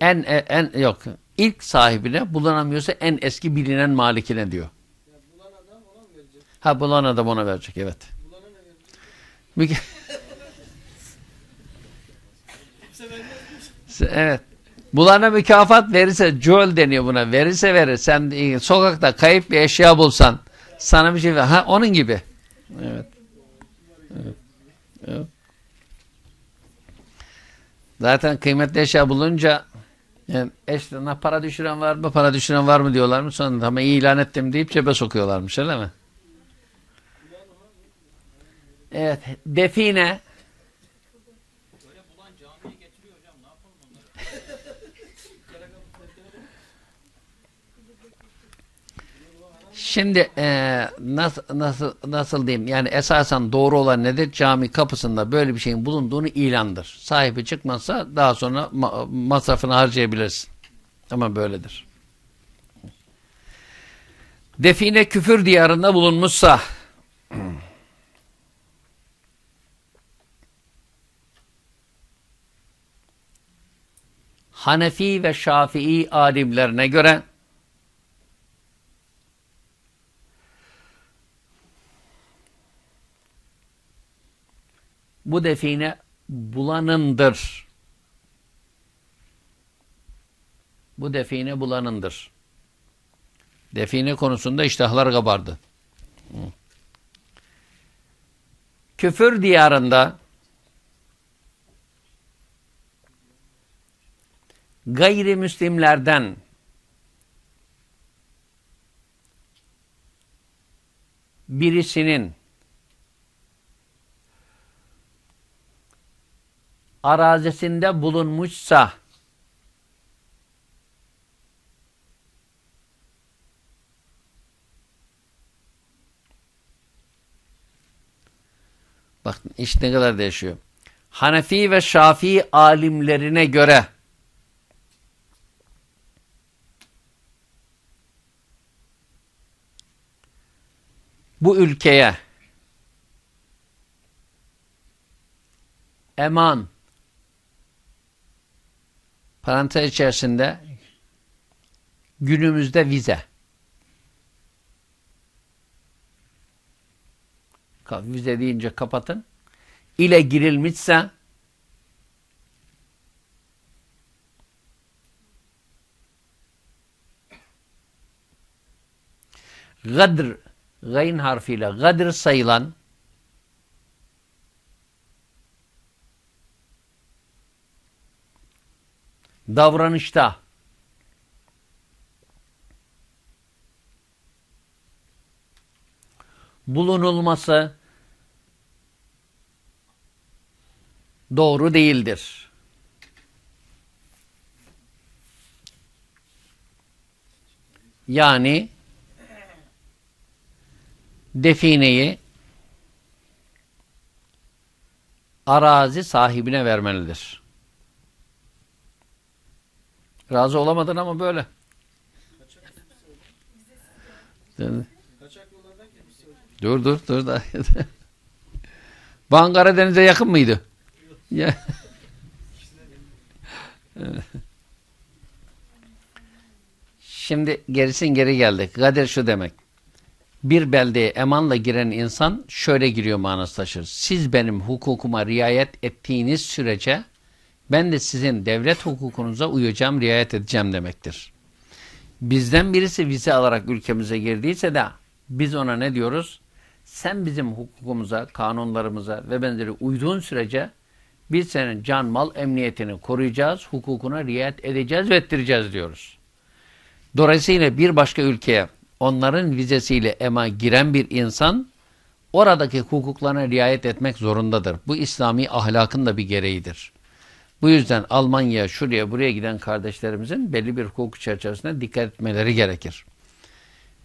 Speaker 1: En en yok. İlk sahibine bulanamıyorsa en eski bilinen malikine diyor.
Speaker 2: Ya bulan adam ona mı verecek?
Speaker 1: Ha bulan adam ona verecek evet.
Speaker 2: Bulana
Speaker 1: evet. Bulana mükafat verirse cual deniyor buna. Verirse verir. Sen e, sokakta kayıp bir eşya bulsan sana bir şey ver. Ha onun gibi. Evet. Evet. Evet. Zaten kıymetli eşya bulunca yani eşlerine para düşüren var mı, para düşüren var mı diyorlar mı? Sonra ama ilan ettim deyip cebe sokuyorlarmış öyle mi? Evet. Define Şimdi e, nasıl nasıl nasıl diyeyim yani esasen doğru olan nedir? Cami kapısında böyle bir şeyin bulunduğunu ilandır. Sahibi çıkmazsa daha sonra ma masrafını harcayabilirsin. Ama böyledir. Define küfür diyarında bulunmuşsa (clears throat) Hanefi ve Şafii alimlerine göre bu define bulanındır. Bu define bulanındır. Define konusunda iştahlar kabardı. Küfür diyarında gayrimüslimlerden birisinin arazisinde bulunmuşsa bak iş ne kadar değişiyor. Hanefi ve Şafii alimlerine göre bu ülkeye eman parantez içerisinde günümüzde vize. Vize deyince kapatın. İle girilmişse gadr gayn harfiyle gadr sayılan davranışta bulunulması doğru değildir. Yani defineyi arazi sahibine vermelidir. Razı olamadın ama böyle. Dur dur dur da. (laughs) Van Karadeniz'e yakın mıydı? (laughs) Şimdi gerisin geri geldik. Kadir şu demek. Bir beldeye emanla giren insan şöyle giriyor manası taşır. Siz benim hukukuma riayet ettiğiniz sürece ben de sizin devlet hukukunuza uyacağım, riayet edeceğim demektir. Bizden birisi vize alarak ülkemize girdiyse de biz ona ne diyoruz? Sen bizim hukukumuza, kanunlarımıza ve benzeri uyduğun sürece biz senin can mal emniyetini koruyacağız, hukukuna riayet edeceğiz ve ettireceğiz diyoruz. Dolayısıyla bir başka ülkeye onların vizesiyle ema giren bir insan oradaki hukuklarına riayet etmek zorundadır. Bu İslami ahlakın da bir gereğidir. Bu yüzden Almanya, şuraya buraya giden kardeşlerimizin belli bir hukuk çerçevesinde dikkat etmeleri gerekir.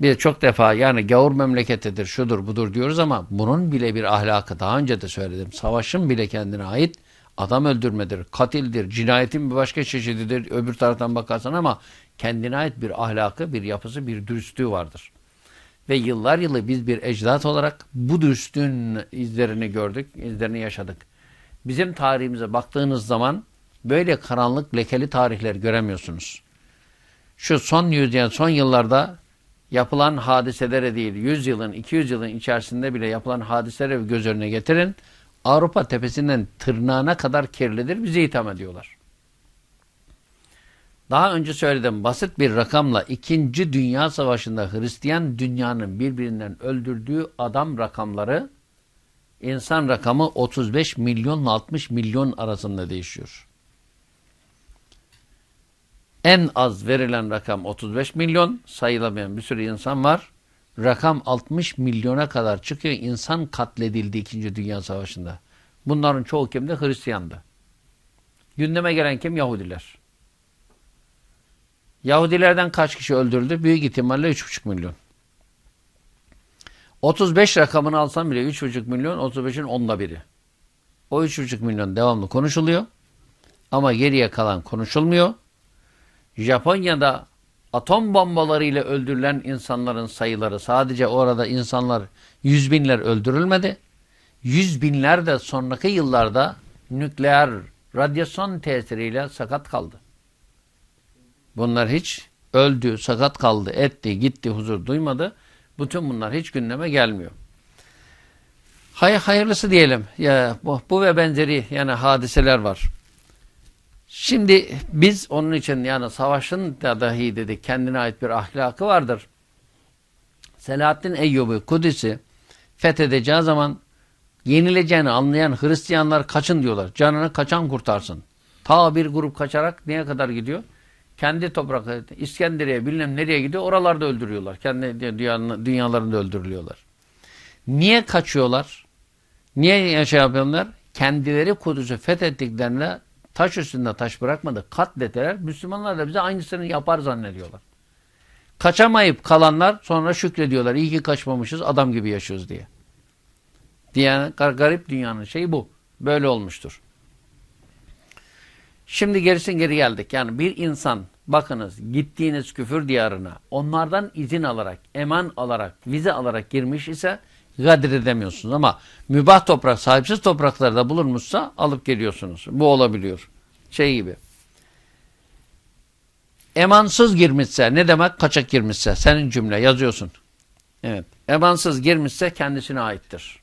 Speaker 1: Bir çok defa yani gavur memleketidir, şudur budur diyoruz ama bunun bile bir ahlakı daha önce de söyledim. Savaşın bile kendine ait adam öldürmedir, katildir, cinayetin bir başka çeşididir öbür taraftan bakarsan ama kendine ait bir ahlakı, bir yapısı, bir dürüstlüğü vardır. Ve yıllar yılı biz bir ecdat olarak bu dürüstlüğün izlerini gördük, izlerini yaşadık. Bizim tarihimize baktığınız zaman böyle karanlık, lekeli tarihler göremiyorsunuz. Şu son yüzyıl, son yıllarda yapılan hadiselere değil, 100 yılın, 200 yılın içerisinde bile yapılan hadiselere göz önüne getirin. Avrupa tepesinden tırnağına kadar kirlidir, bizi itham ediyorlar. Daha önce söyledim, basit bir rakamla 2. Dünya Savaşı'nda Hristiyan dünyanın birbirinden öldürdüğü adam rakamları, insan rakamı 35 milyonla 60 milyon arasında değişiyor. En az verilen rakam 35 milyon, sayılamayan bir sürü insan var. Rakam 60 milyona kadar çıkıyor. İnsan katledildi 2. Dünya Savaşı'nda. Bunların çoğu kimdi? Hristiyandı. Gündeme gelen kim? Yahudiler. Yahudilerden kaç kişi öldürdü? Büyük ihtimalle 3,5 milyon. 35 rakamını alsam bile 3,5 milyon 35'in onda biri. O 3,5 milyon devamlı konuşuluyor. Ama geriye kalan konuşulmuyor. Japonya'da atom bombalarıyla öldürülen insanların sayıları sadece orada insanlar yüz binler öldürülmedi. Yüz binler de sonraki yıllarda nükleer radyasyon tesiriyle sakat kaldı. Bunlar hiç öldü, sakat kaldı, etti, gitti, huzur duymadı. Bütün bunlar hiç gündeme gelmiyor. Hay hayırlısı diyelim. Ya bu, bu ve benzeri yani hadiseler var. Şimdi biz onun için yani savaşın da dahi dedik kendine ait bir ahlakı vardır. Selahaddin Eyyubi Kudüs'ü fethedeceği zaman yenileceğini anlayan Hristiyanlar kaçın diyorlar. Canını kaçan kurtarsın. Ta bir grup kaçarak neye kadar gidiyor? Kendi toprakları, İskenderiye bilmem nereye gidiyor oralarda öldürüyorlar. Kendi dünyalarında öldürülüyorlar. Niye kaçıyorlar? Niye şey yapıyorlar? Kendileri Kudüs'ü fethettiklerinde taş üstünde taş bırakmadı. Katlettiler. Müslümanlar da bize aynısını yapar zannediyorlar. Kaçamayıp kalanlar sonra şükrediyorlar. İyi ki kaçmamışız adam gibi yaşıyoruz diye. Diye garip dünyanın şeyi bu. Böyle olmuştur. Şimdi gerisin geri geldik. Yani bir insan bakınız gittiğiniz küfür diyarına onlardan izin alarak, eman alarak, vize alarak girmiş ise gadir edemiyorsunuz. Ama mübah toprak, sahipsiz topraklarda bulunmuşsa alıp geliyorsunuz. Bu olabiliyor. Şey gibi. Emansız girmişse ne demek? Kaçak girmişse. Senin cümle yazıyorsun. Evet. Emansız girmişse kendisine aittir.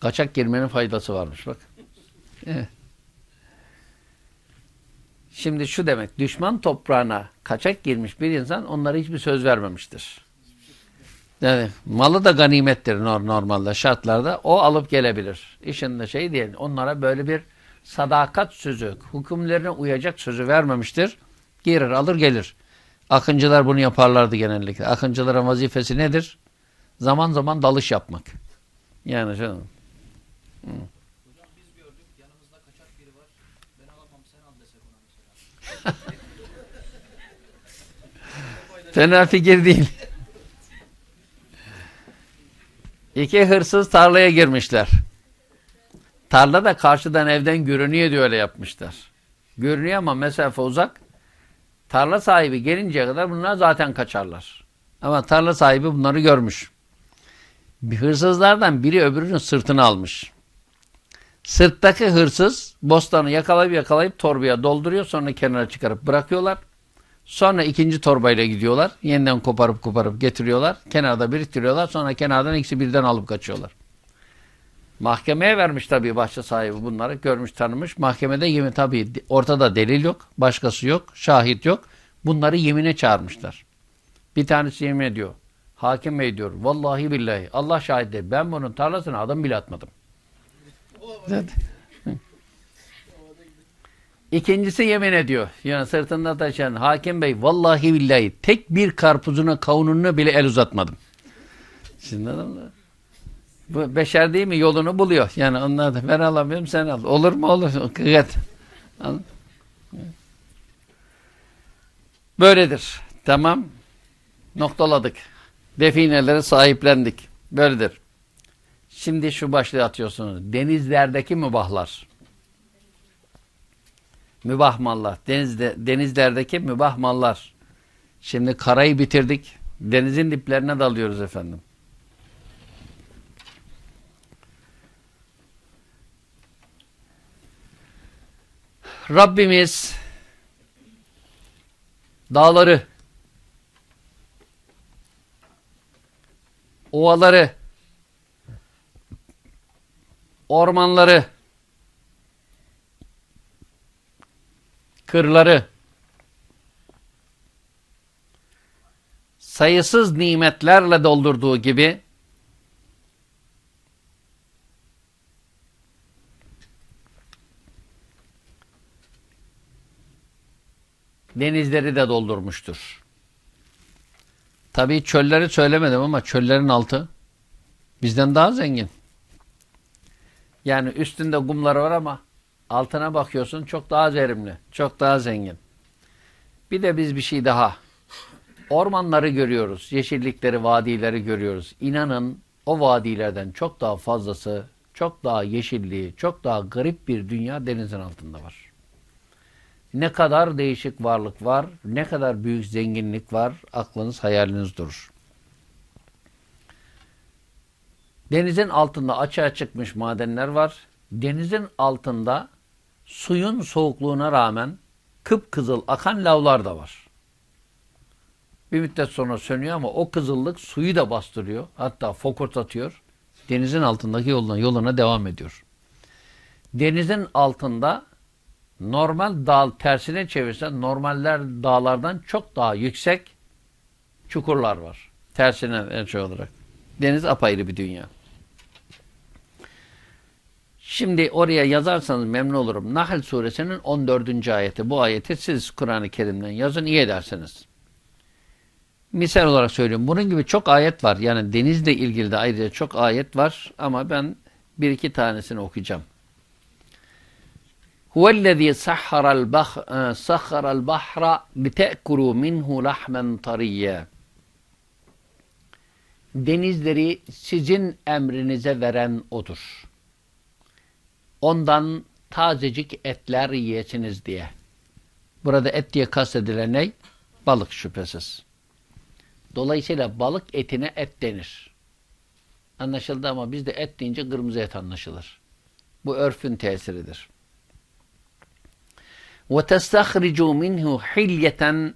Speaker 1: Kaçak girmenin faydası varmış bak. Evet. Şimdi şu demek, düşman toprağına kaçak girmiş bir insan onlara hiçbir söz vermemiştir. Yani malı da ganimettir normalde şartlarda. O alıp gelebilir. İşin de şey değil. Onlara böyle bir sadakat sözü, hükümlerine uyacak sözü vermemiştir. Girer alır gelir. Akıncılar bunu yaparlardı genellikle. Akıncıların vazifesi nedir? Zaman zaman dalış yapmak. Yani şöyle.
Speaker 2: Hocam biz gördük yanımızda kaçak biri var. Ben alamam sen al desek ona mesela.
Speaker 1: Fena fikir değil. (laughs) İki hırsız tarlaya girmişler. Tarla da karşıdan evden görünüyor diye öyle yapmışlar. Görünüyor ama mesafe uzak. Tarla sahibi gelinceye kadar bunlar zaten kaçarlar. Ama tarla sahibi bunları görmüş. Bir hırsızlardan biri öbürünün sırtını almış. Sırttaki hırsız bostanı yakalayıp yakalayıp torbaya dolduruyor. Sonra kenara çıkarıp bırakıyorlar. Sonra ikinci torbayla gidiyorlar. Yeniden koparıp koparıp getiriyorlar. Kenarda biriktiriyorlar. Sonra kenardan ikisi birden alıp kaçıyorlar. Mahkemeye vermiş tabii bahçe sahibi bunları. Görmüş tanımış. Mahkemede yemin tabii ortada delil yok. Başkası yok. Şahit yok. Bunları yemine çağırmışlar. Bir tanesi yemin ediyor. Hakim bey diyor. Vallahi billahi Allah şahit Ben bunun tarlasına adım bile atmadım. (laughs) İkincisi yemin ediyor. Yani sırtında taşıyan hakim bey vallahi billahi tek bir karpuzuna kavununa bile el uzatmadım. Şimdi adamlar bu beşer değil mi yolunu buluyor. Yani onlar da ben alamıyorum sen al. Olur mu olur. (laughs) Evet. Böyledir. Tamam. Noktaladık. Defineleri sahiplendik. Böyledir. Şimdi şu başlığı atıyorsunuz. Denizlerdeki mübahlar. Mübah mallar. Denizde, denizlerdeki mübah mallar. Şimdi karayı bitirdik. Denizin diplerine dalıyoruz efendim. Rabbimiz dağları, ovaları, ormanları, kırları, sayısız nimetlerle doldurduğu gibi denizleri de doldurmuştur. Tabii çölleri söylemedim ama çöllerin altı bizden daha zengin. Yani üstünde kumları var ama altına bakıyorsun çok daha verimli, çok daha zengin. Bir de biz bir şey daha. Ormanları görüyoruz, yeşillikleri, vadileri görüyoruz. İnanın o vadilerden çok daha fazlası, çok daha yeşilliği, çok daha garip bir dünya denizin altında var. Ne kadar değişik varlık var, ne kadar büyük zenginlik var, aklınız hayaliniz durur. Denizin altında açığa çıkmış madenler var. Denizin altında suyun soğukluğuna rağmen kıpkızıl akan lavlar da var. Bir müddet sonra sönüyor ama o kızıllık suyu da bastırıyor. Hatta fokurtatıyor. Denizin altındaki yoluna, yoluna devam ediyor. Denizin altında normal dağ tersine çevirsen normaller dağlardan çok daha yüksek çukurlar var. Tersine şey olarak. Deniz apayrı bir dünya. Şimdi oraya yazarsanız memnun olurum. Nahl suresinin 14. ayeti. Bu ayeti siz Kur'an-ı Kerim'den yazın iyi edersiniz. Misal olarak söylüyorum. Bunun gibi çok ayet var. Yani denizle ilgili de ayrıca çok ayet var. Ama ben bir iki tanesini okuyacağım. Huvellezî sahharal bahra lite'kuru minhu lahmen tariyye. Denizleri sizin emrinize veren odur. Ondan tazecik etler yiyesiniz diye. Burada et diye kastedilen ne? Balık şüphesiz. Dolayısıyla balık etine et denir. Anlaşıldı ama bizde et deyince kırmızı et anlaşılır. Bu örfün tesiridir. وَتَسْتَخْرِجُوا مِنْهُ حِلْيَةً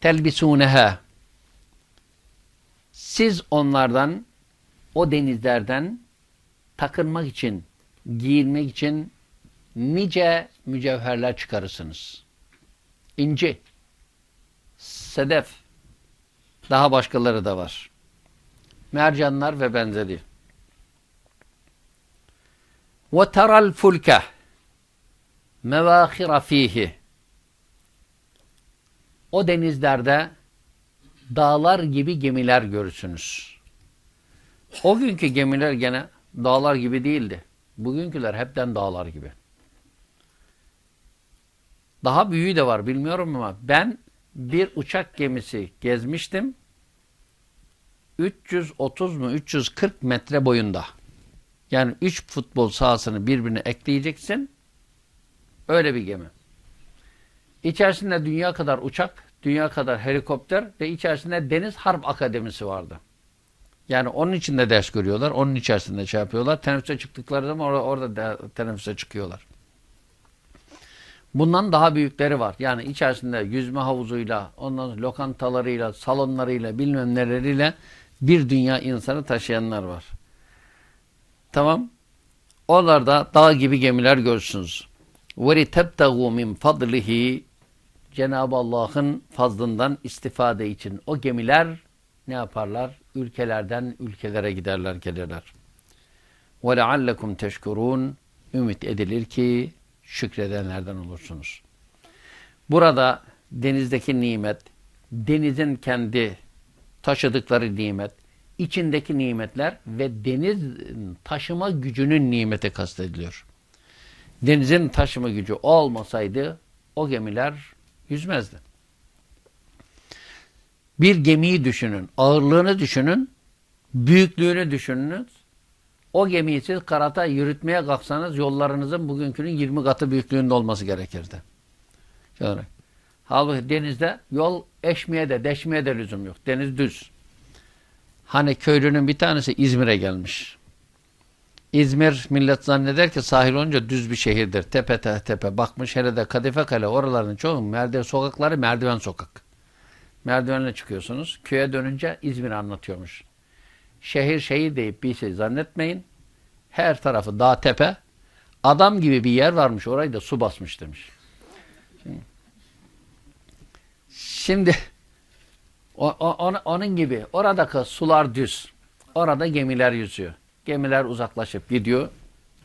Speaker 1: تَلْبِسُونَهَا Siz onlardan, o denizlerden takınmak için, giyinmek için nice mücevherler çıkarırsınız. İnci, sedef, daha başkaları da var. Mercanlar ve benzeri. وَتَرَى الْفُلْكَ مَوَاخِرَ ف۪يهِ O denizlerde dağlar gibi gemiler görürsünüz. O günkü gemiler gene dağlar gibi değildi. Bugünküler hepten dağlar gibi. Daha büyüğü de var bilmiyorum ama ben bir uçak gemisi gezmiştim. 330 mu 340 metre boyunda. Yani 3 futbol sahasını birbirine ekleyeceksin. Öyle bir gemi. İçerisinde dünya kadar uçak, dünya kadar helikopter ve içerisinde Deniz Harp Akademisi vardı. Yani onun içinde ders görüyorlar. Onun içerisinde şey yapıyorlar. Teneffüse çıktıkları zaman orada, orada teneffüse çıkıyorlar. Bundan daha büyükleri var. Yani içerisinde yüzme havuzuyla, ondan lokantalarıyla, salonlarıyla, bilmem neleriyle bir dünya insanı taşıyanlar var. Tamam. Onlar da dağ gibi gemiler görürsünüz. وَلِتَبْتَغُوا مِنْ فَضْلِهِ Cenab-ı Allah'ın fazlından istifade için o gemiler ne yaparlar? Ülkelerden ülkelere giderler, gelirler. وَلَعَلَّكُمْ تَشْكُرُونَ Ümit edilir ki şükredenlerden olursunuz. Burada denizdeki nimet, denizin kendi taşıdıkları nimet, içindeki nimetler ve deniz taşıma gücünün nimeti kastediliyor. Denizin taşıma gücü olmasaydı o gemiler yüzmezdi. Bir gemiyi düşünün, ağırlığını düşünün, büyüklüğünü düşünün. O gemiyi siz karata yürütmeye kalksanız yollarınızın bugünkünün 20 katı büyüklüğünde olması gerekirdi. Şöyle. Halbuki denizde yol eşmeye de deşmeye de lüzum yok. Deniz düz. Hani köylünün bir tanesi İzmir'e gelmiş. İzmir millet zanneder ki sahil olunca düz bir şehirdir. Tepe te, tepe bakmış hele de Kadife Kale oraların çoğu merdiven sokakları merdiven sokak. Merdivenle çıkıyorsunuz. Köye dönünce İzmir anlatıyormuş. Şehir şehir deyip bir şey zannetmeyin. Her tarafı dağ tepe. Adam gibi bir yer varmış. Orayı da su basmış demiş. Şimdi, o, o, onun gibi oradaki sular düz. Orada gemiler yüzüyor. Gemiler uzaklaşıp gidiyor.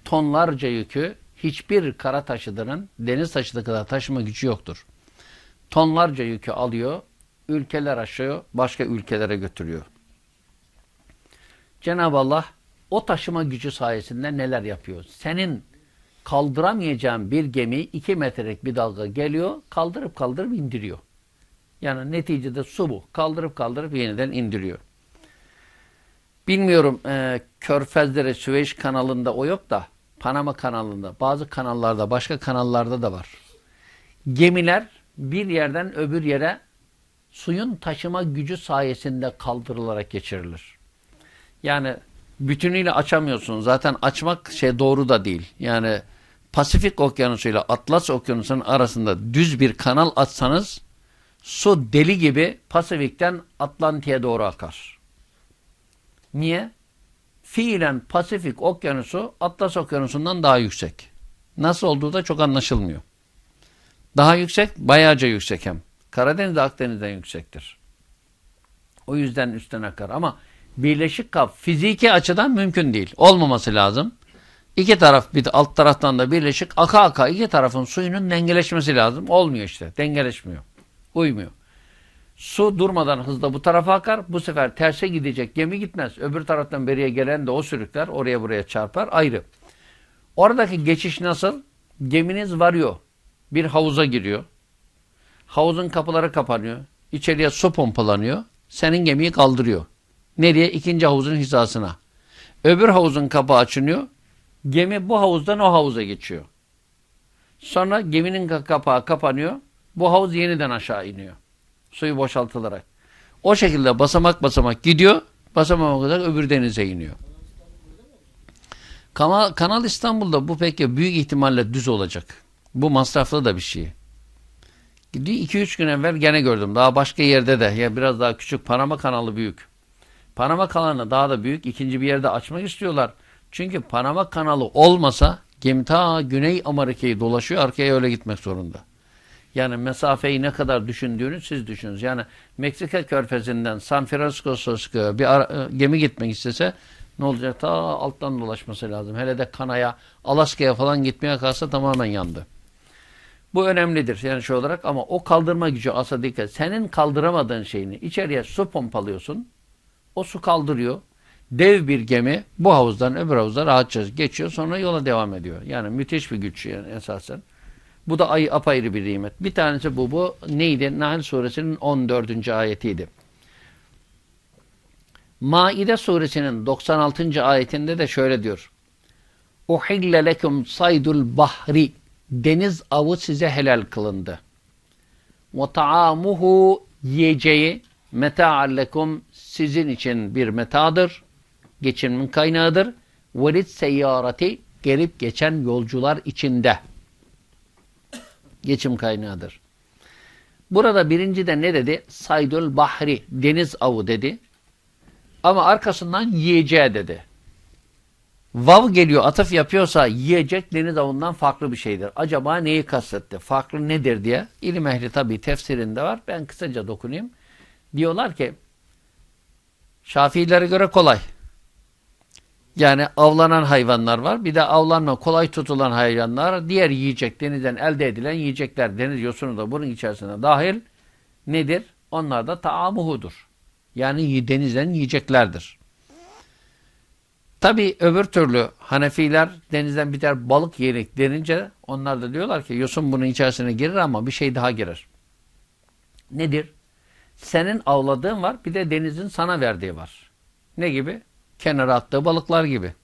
Speaker 1: Tonlarca yükü hiçbir kara taşıdığının deniz taşıdığı kadar taşıma gücü yoktur. Tonlarca yükü alıyor, ülkeler aşıyor, başka ülkelere götürüyor. Cenab-ı Allah o taşıma gücü sayesinde neler yapıyor? Senin kaldıramayacağın bir gemi iki metrelik bir dalga geliyor, kaldırıp kaldırıp indiriyor. Yani neticede su bu. Kaldırıp kaldırıp yeniden indiriyor. Bilmiyorum e, Körfezlere Süveyş kanalında o yok da Panama kanalında bazı kanallarda başka kanallarda da var. Gemiler bir yerden öbür yere suyun taşıma gücü sayesinde kaldırılarak geçirilir. Yani bütünüyle açamıyorsun. Zaten açmak şey doğru da değil. Yani Pasifik Okyanusu ile Atlas Okyanusu'nun arasında düz bir kanal açsanız su deli gibi Pasifik'ten Atlantik'e doğru akar. Niye? Fiilen Pasifik Okyanusu Atlas Okyanusu'ndan daha yüksek. Nasıl olduğu da çok anlaşılmıyor. Daha yüksek, bayağıca yüksek hem. Karadeniz Akdeniz'den yüksektir. O yüzden üstten akar. Ama birleşik kap fiziki açıdan mümkün değil. Olmaması lazım. İki taraf bir alt taraftan da birleşik aka aka iki tarafın suyunun dengeleşmesi lazım. Olmuyor işte. Dengeleşmiyor. Uymuyor. Su durmadan hızla bu tarafa akar. Bu sefer terse gidecek gemi gitmez. Öbür taraftan beriye gelen de o sürükler. Oraya buraya çarpar. Ayrı. Oradaki geçiş nasıl? Geminiz varıyor. Bir havuza giriyor. Havuzun kapıları kapanıyor. İçeriye su pompalanıyor. Senin gemiyi kaldırıyor. Nereye? İkinci havuzun hizasına. Öbür havuzun kapağı açılıyor. Gemi bu havuzdan o havuza geçiyor. Sonra geminin kapağı kapanıyor. Bu havuz yeniden aşağı iniyor. Suyu boşaltılarak. O şekilde basamak basamak gidiyor. Basamak kadar öbür denize iniyor. Kanal, Kanal İstanbul'da bu peki büyük ihtimalle düz olacak. Bu masraflı da bir şey. 2-3 gün evvel gene gördüm. Daha başka yerde de. Ya biraz daha küçük. Panama kanalı büyük. Panama kanalı daha da büyük. İkinci bir yerde açmak istiyorlar. Çünkü Panama kanalı olmasa gemi ta Güney Amerika'yı dolaşıyor. Arkaya öyle gitmek zorunda. Yani mesafeyi ne kadar düşündüğünü siz düşünün. Yani Meksika körfezinden San Francisco'ya bir ara, gemi gitmek istese ne olacak? Ta alttan dolaşması lazım. Hele de Kanaya, Alaska'ya falan gitmeye kalsa tamamen yandı. Bu önemlidir yani şey olarak ama o kaldırma gücü asla dikkat. Senin kaldıramadığın şeyini içeriye su pompalıyorsun. O su kaldırıyor. Dev bir gemi bu havuzdan öbür havuza rahatça geçiyor sonra yola devam ediyor. Yani müthiş bir güç yani esasen. Bu da ay apayrı bir nimet. Bir tanesi bu. Bu neydi? Nahl suresinin 14. ayetiydi. Maide suresinin 96. ayetinde de şöyle diyor. Uhille lekum saydul bahri deniz avı size helal kılındı. Ta'amuhu yiyeceği meta'allekum sizin için bir metadır. Geçimin kaynağıdır. Velit seyyareti gelip geçen yolcular içinde. Geçim kaynağıdır. Burada birinci de ne dedi? Saydul bahri, deniz avı dedi. Ama arkasından yiyeceği dedi. Vav geliyor, atıf yapıyorsa yiyecek deniz avından farklı bir şeydir. Acaba neyi kastetti? Farklı nedir diye. İlim ehli tabi tefsirinde var. Ben kısaca dokunayım. Diyorlar ki Şafiilere göre kolay. Yani avlanan hayvanlar var. Bir de avlanma kolay tutulan hayvanlar. Diğer yiyecek denizden elde edilen yiyecekler. Deniz yosunu da bunun içerisine dahil nedir? Onlar da taamuhudur. Yani denizden yiyeceklerdir. Tabi öbür türlü Hanefiler denizden biter balık yiyerek denince onlar da diyorlar ki yosun bunun içerisine girer ama bir şey daha girer. Nedir? Senin avladığın var bir de denizin sana verdiği var. Ne gibi? Kenara attığı balıklar gibi.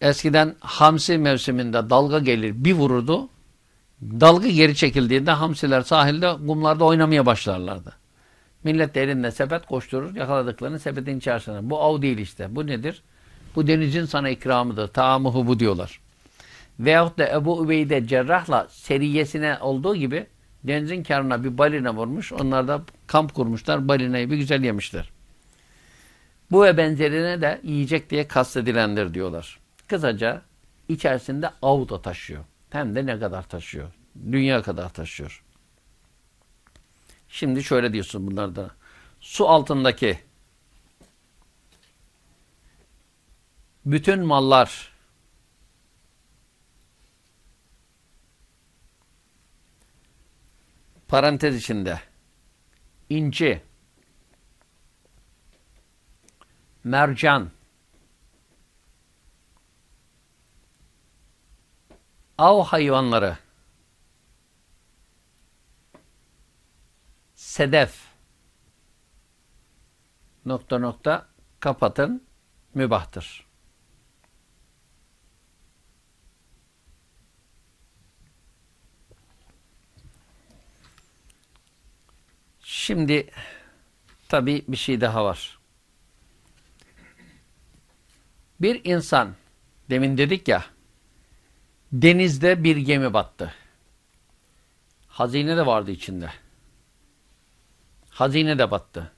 Speaker 1: Eskiden hamsi mevsiminde dalga gelir bir vururdu. Dalga geri çekildiğinde hamsiler sahilde kumlarda oynamaya başlarlardı. Millet de elinde sepet koşturur yakaladıklarını sepetin içerisine. Bu av değil işte. Bu nedir? Bu denizin sana ikramıdır. Taamuhu bu diyorlar. Veyahut da Ebu Übeyde Cerrah'la seriyesine olduğu gibi denizin karına bir balina vurmuş. Onlar da kamp kurmuşlar. Balinayı bir güzel yemişler. Bu ve benzerine de yiyecek diye kastedilendir diyorlar. Kısaca içerisinde av da taşıyor. Hem de ne kadar taşıyor. Dünya kadar taşıyor. Şimdi şöyle diyorsun bunlarda. Su altındaki bütün mallar parantez içinde inci mercan av hayvanları sedef nokta nokta kapatın mübahtır. Şimdi tabi bir şey daha var. Bir insan demin dedik ya denizde bir gemi battı. Hazine de vardı içinde. Hazine de battı.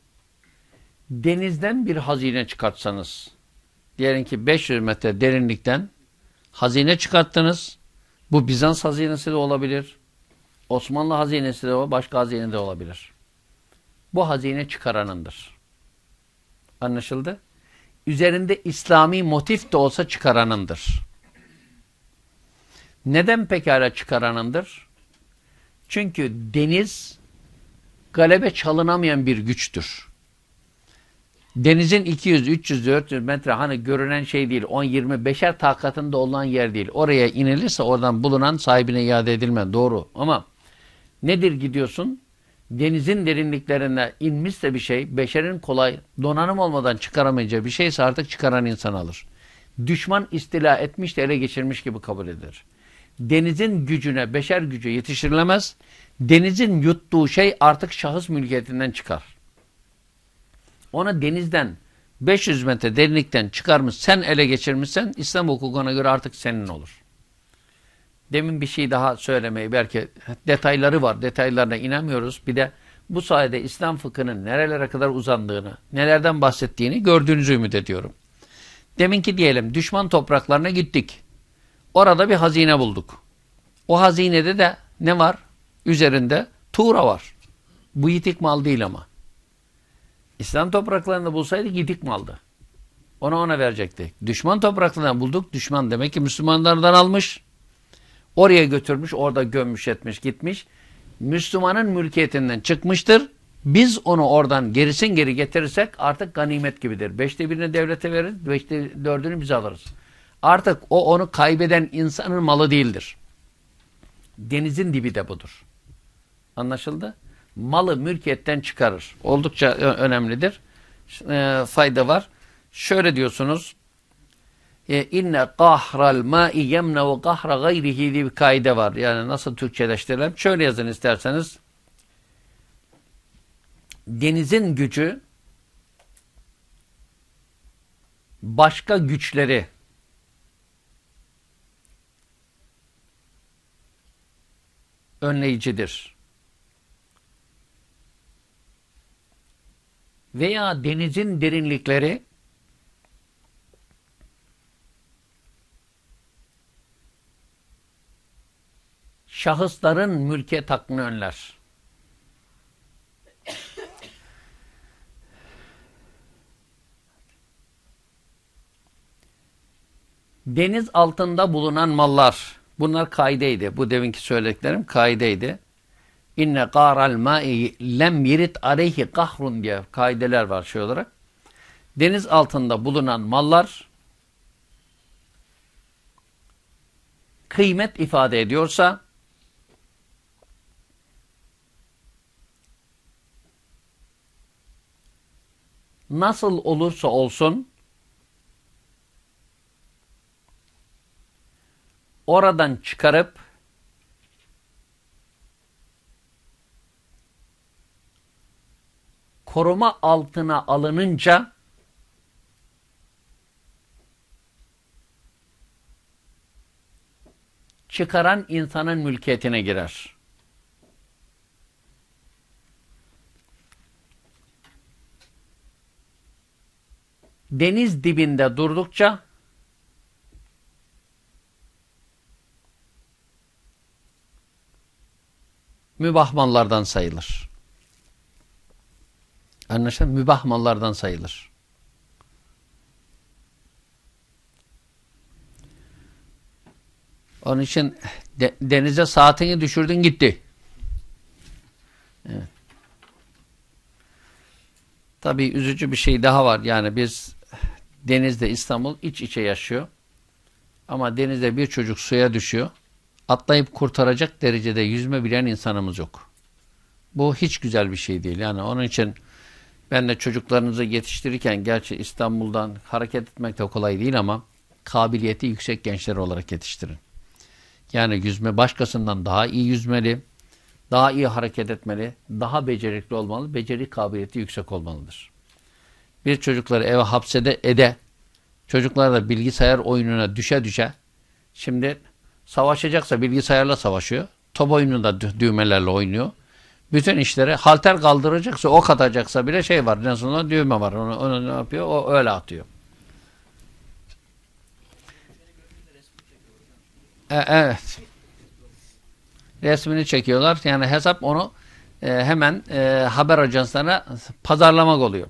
Speaker 1: Denizden bir hazine çıkartsanız diyelim ki 500 metre derinlikten hazine çıkarttınız. Bu Bizans hazinesi de olabilir. Osmanlı hazinesi de olabilir. Başka hazine de olabilir. Bu hazine çıkaranındır. Anlaşıldı? Üzerinde İslami motif de olsa çıkaranındır. Neden pekala çıkaranındır? Çünkü deniz galebe çalınamayan bir güçtür. Denizin 200, 300, 400 metre hani görünen şey değil. 10, 20, beşer takatında olan yer değil. Oraya inilirse oradan bulunan sahibine iade edilme. Doğru. Ama nedir gidiyorsun? Denizin derinliklerine inmişse bir şey, beşerin kolay donanım olmadan çıkaramayacağı bir şeyse artık çıkaran insan alır. Düşman istila etmiş de ele geçirmiş gibi kabul edilir. Denizin gücüne, beşer gücü yetiştirilemez. Denizin yuttuğu şey artık şahıs mülkiyetinden çıkar. Onu denizden 500 metre derinlikten çıkarmış, sen ele geçirmişsen İslam hukukuna göre artık senin olur. Demin bir şey daha söylemeyi belki detayları var. Detaylarına inanmıyoruz. Bir de bu sayede İslam fıkhının nerelere kadar uzandığını, nelerden bahsettiğini gördüğünüzü ümit ediyorum. Deminki diyelim düşman topraklarına gittik. Orada bir hazine bulduk. O hazinede de ne var? Üzerinde tuğra var. Bu yitik mal değil ama. İslam topraklarında bulsaydık yitik maldı. Ona ona verecektik. Düşman topraklarından bulduk. Düşman demek ki Müslümanlardan almış. Oraya götürmüş, orada gömmüş etmiş, gitmiş. Müslümanın mülkiyetinden çıkmıştır. Biz onu oradan gerisin geri getirirsek artık ganimet gibidir. Beşte birini devlete veririz, beşte dördünü biz alırız. Artık o onu kaybeden insanın malı değildir. Denizin dibi de budur. Anlaşıldı? Malı mülkiyetten çıkarır. Oldukça önemlidir. E, fayda var. Şöyle diyorsunuz. E, inne kahral ma'i yemnevu kahra gayrihi diye bir kaide var. Yani nasıl Türkçeleştirelim? Şöyle yazın isterseniz. Denizin gücü başka güçleri önleyicidir. Veya denizin derinlikleri şahısların mülkiyet hakkını önler. Deniz altında bulunan mallar, bunlar kaideydi. Bu devinki söylediklerim kaideydi. İnne qaral ma'i lem yirit aleyhi kahrun diye kaideler var şey olarak. Deniz altında bulunan mallar kıymet ifade ediyorsa nasıl olursa olsun oradan çıkarıp koruma altına alınınca çıkaran insanın mülkiyetine girer. deniz dibinde durdukça mübah sayılır. Anlaşılan mübah mallardan sayılır. Onun için de, denize saatini düşürdün gitti. Evet. Tabii üzücü bir şey daha var. Yani biz denizde İstanbul iç içe yaşıyor. Ama denizde bir çocuk suya düşüyor. Atlayıp kurtaracak derecede yüzme bilen insanımız yok. Bu hiç güzel bir şey değil. Yani onun için ben de çocuklarınızı yetiştirirken gerçi İstanbul'dan hareket etmek de kolay değil ama kabiliyeti yüksek gençler olarak yetiştirin. Yani yüzme başkasından daha iyi yüzmeli, daha iyi hareket etmeli, daha becerikli olmalı, beceri kabiliyeti yüksek olmalıdır. Bir çocukları eve hapsede ede, çocuklar da bilgisayar oyununa düşe düşe, şimdi savaşacaksa bilgisayarla savaşıyor, top oyununda düğmelerle oynuyor, bütün işleri halter kaldıracaksa, ok atacaksa bile şey var. En sonunda düğme var. Onu, onu ne yapıyor? O öyle atıyor. E, evet. Resmini çekiyorlar. Yani hesap onu e, hemen e, haber ajanslarına pazarlamak oluyor.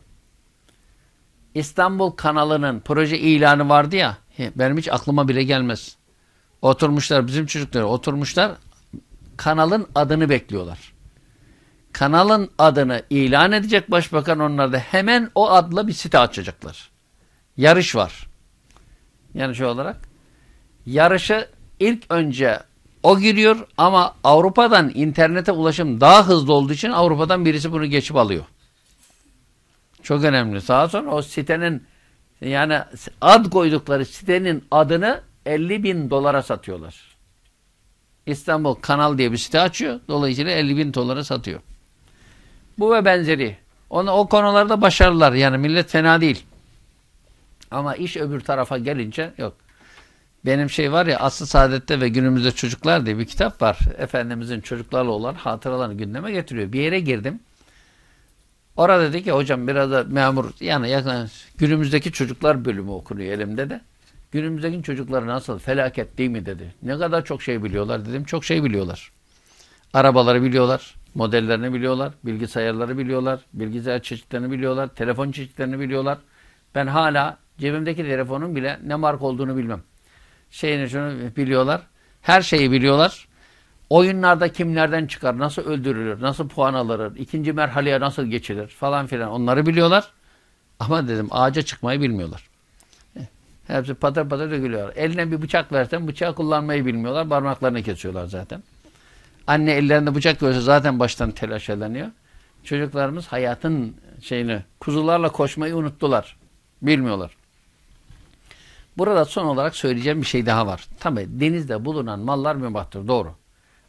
Speaker 1: İstanbul kanalının proje ilanı vardı ya benim hiç aklıma bile gelmez. Oturmuşlar bizim çocuklar oturmuşlar kanalın adını bekliyorlar kanalın adını ilan edecek başbakan onlar da hemen o adla bir site açacaklar. Yarış var. Yani şu olarak yarışı ilk önce o giriyor ama Avrupa'dan internete ulaşım daha hızlı olduğu için Avrupa'dan birisi bunu geçip alıyor. Çok önemli. Daha sonra o sitenin yani ad koydukları sitenin adını 50 bin dolara satıyorlar. İstanbul Kanal diye bir site açıyor. Dolayısıyla 50 bin dolara satıyor. Bu ve benzeri. Onu, o konularda başarılar. Yani millet fena değil. Ama iş öbür tarafa gelince yok. Benim şey var ya Aslı Saadet'te ve Günümüzde Çocuklar diye bir kitap var. Efendimizin çocuklarla olan hatıralarını gündeme getiriyor. Bir yere girdim. Orada dedi ki hocam biraz da memur yani yakın, günümüzdeki çocuklar bölümü okunuyor elimde de. Günümüzdeki çocuklar nasıl felaket değil mi dedi. Ne kadar çok şey biliyorlar dedim. Çok şey biliyorlar. Arabaları biliyorlar modellerini biliyorlar, bilgisayarları biliyorlar, bilgisayar çeşitlerini biliyorlar, telefon çeşitlerini biliyorlar. Ben hala cebimdeki telefonun bile ne marka olduğunu bilmem. Şeyini şunu biliyorlar. Her şeyi biliyorlar. Oyunlarda kimlerden çıkar, nasıl öldürülür, nasıl puan alır, ikinci merhaleye nasıl geçilir falan filan onları biliyorlar. Ama dedim ağaca çıkmayı bilmiyorlar. Hepsi patır patır dökülüyor. Eline bir bıçak versen bıçağı kullanmayı bilmiyorlar. Parmaklarını kesiyorlar zaten. Anne ellerinde bıçak görse zaten baştan telaşeleniyor. Çocuklarımız hayatın şeyini, kuzularla koşmayı unuttular. Bilmiyorlar. Burada son olarak söyleyeceğim bir şey daha var. Tabi denizde bulunan mallar mübahtır. Doğru.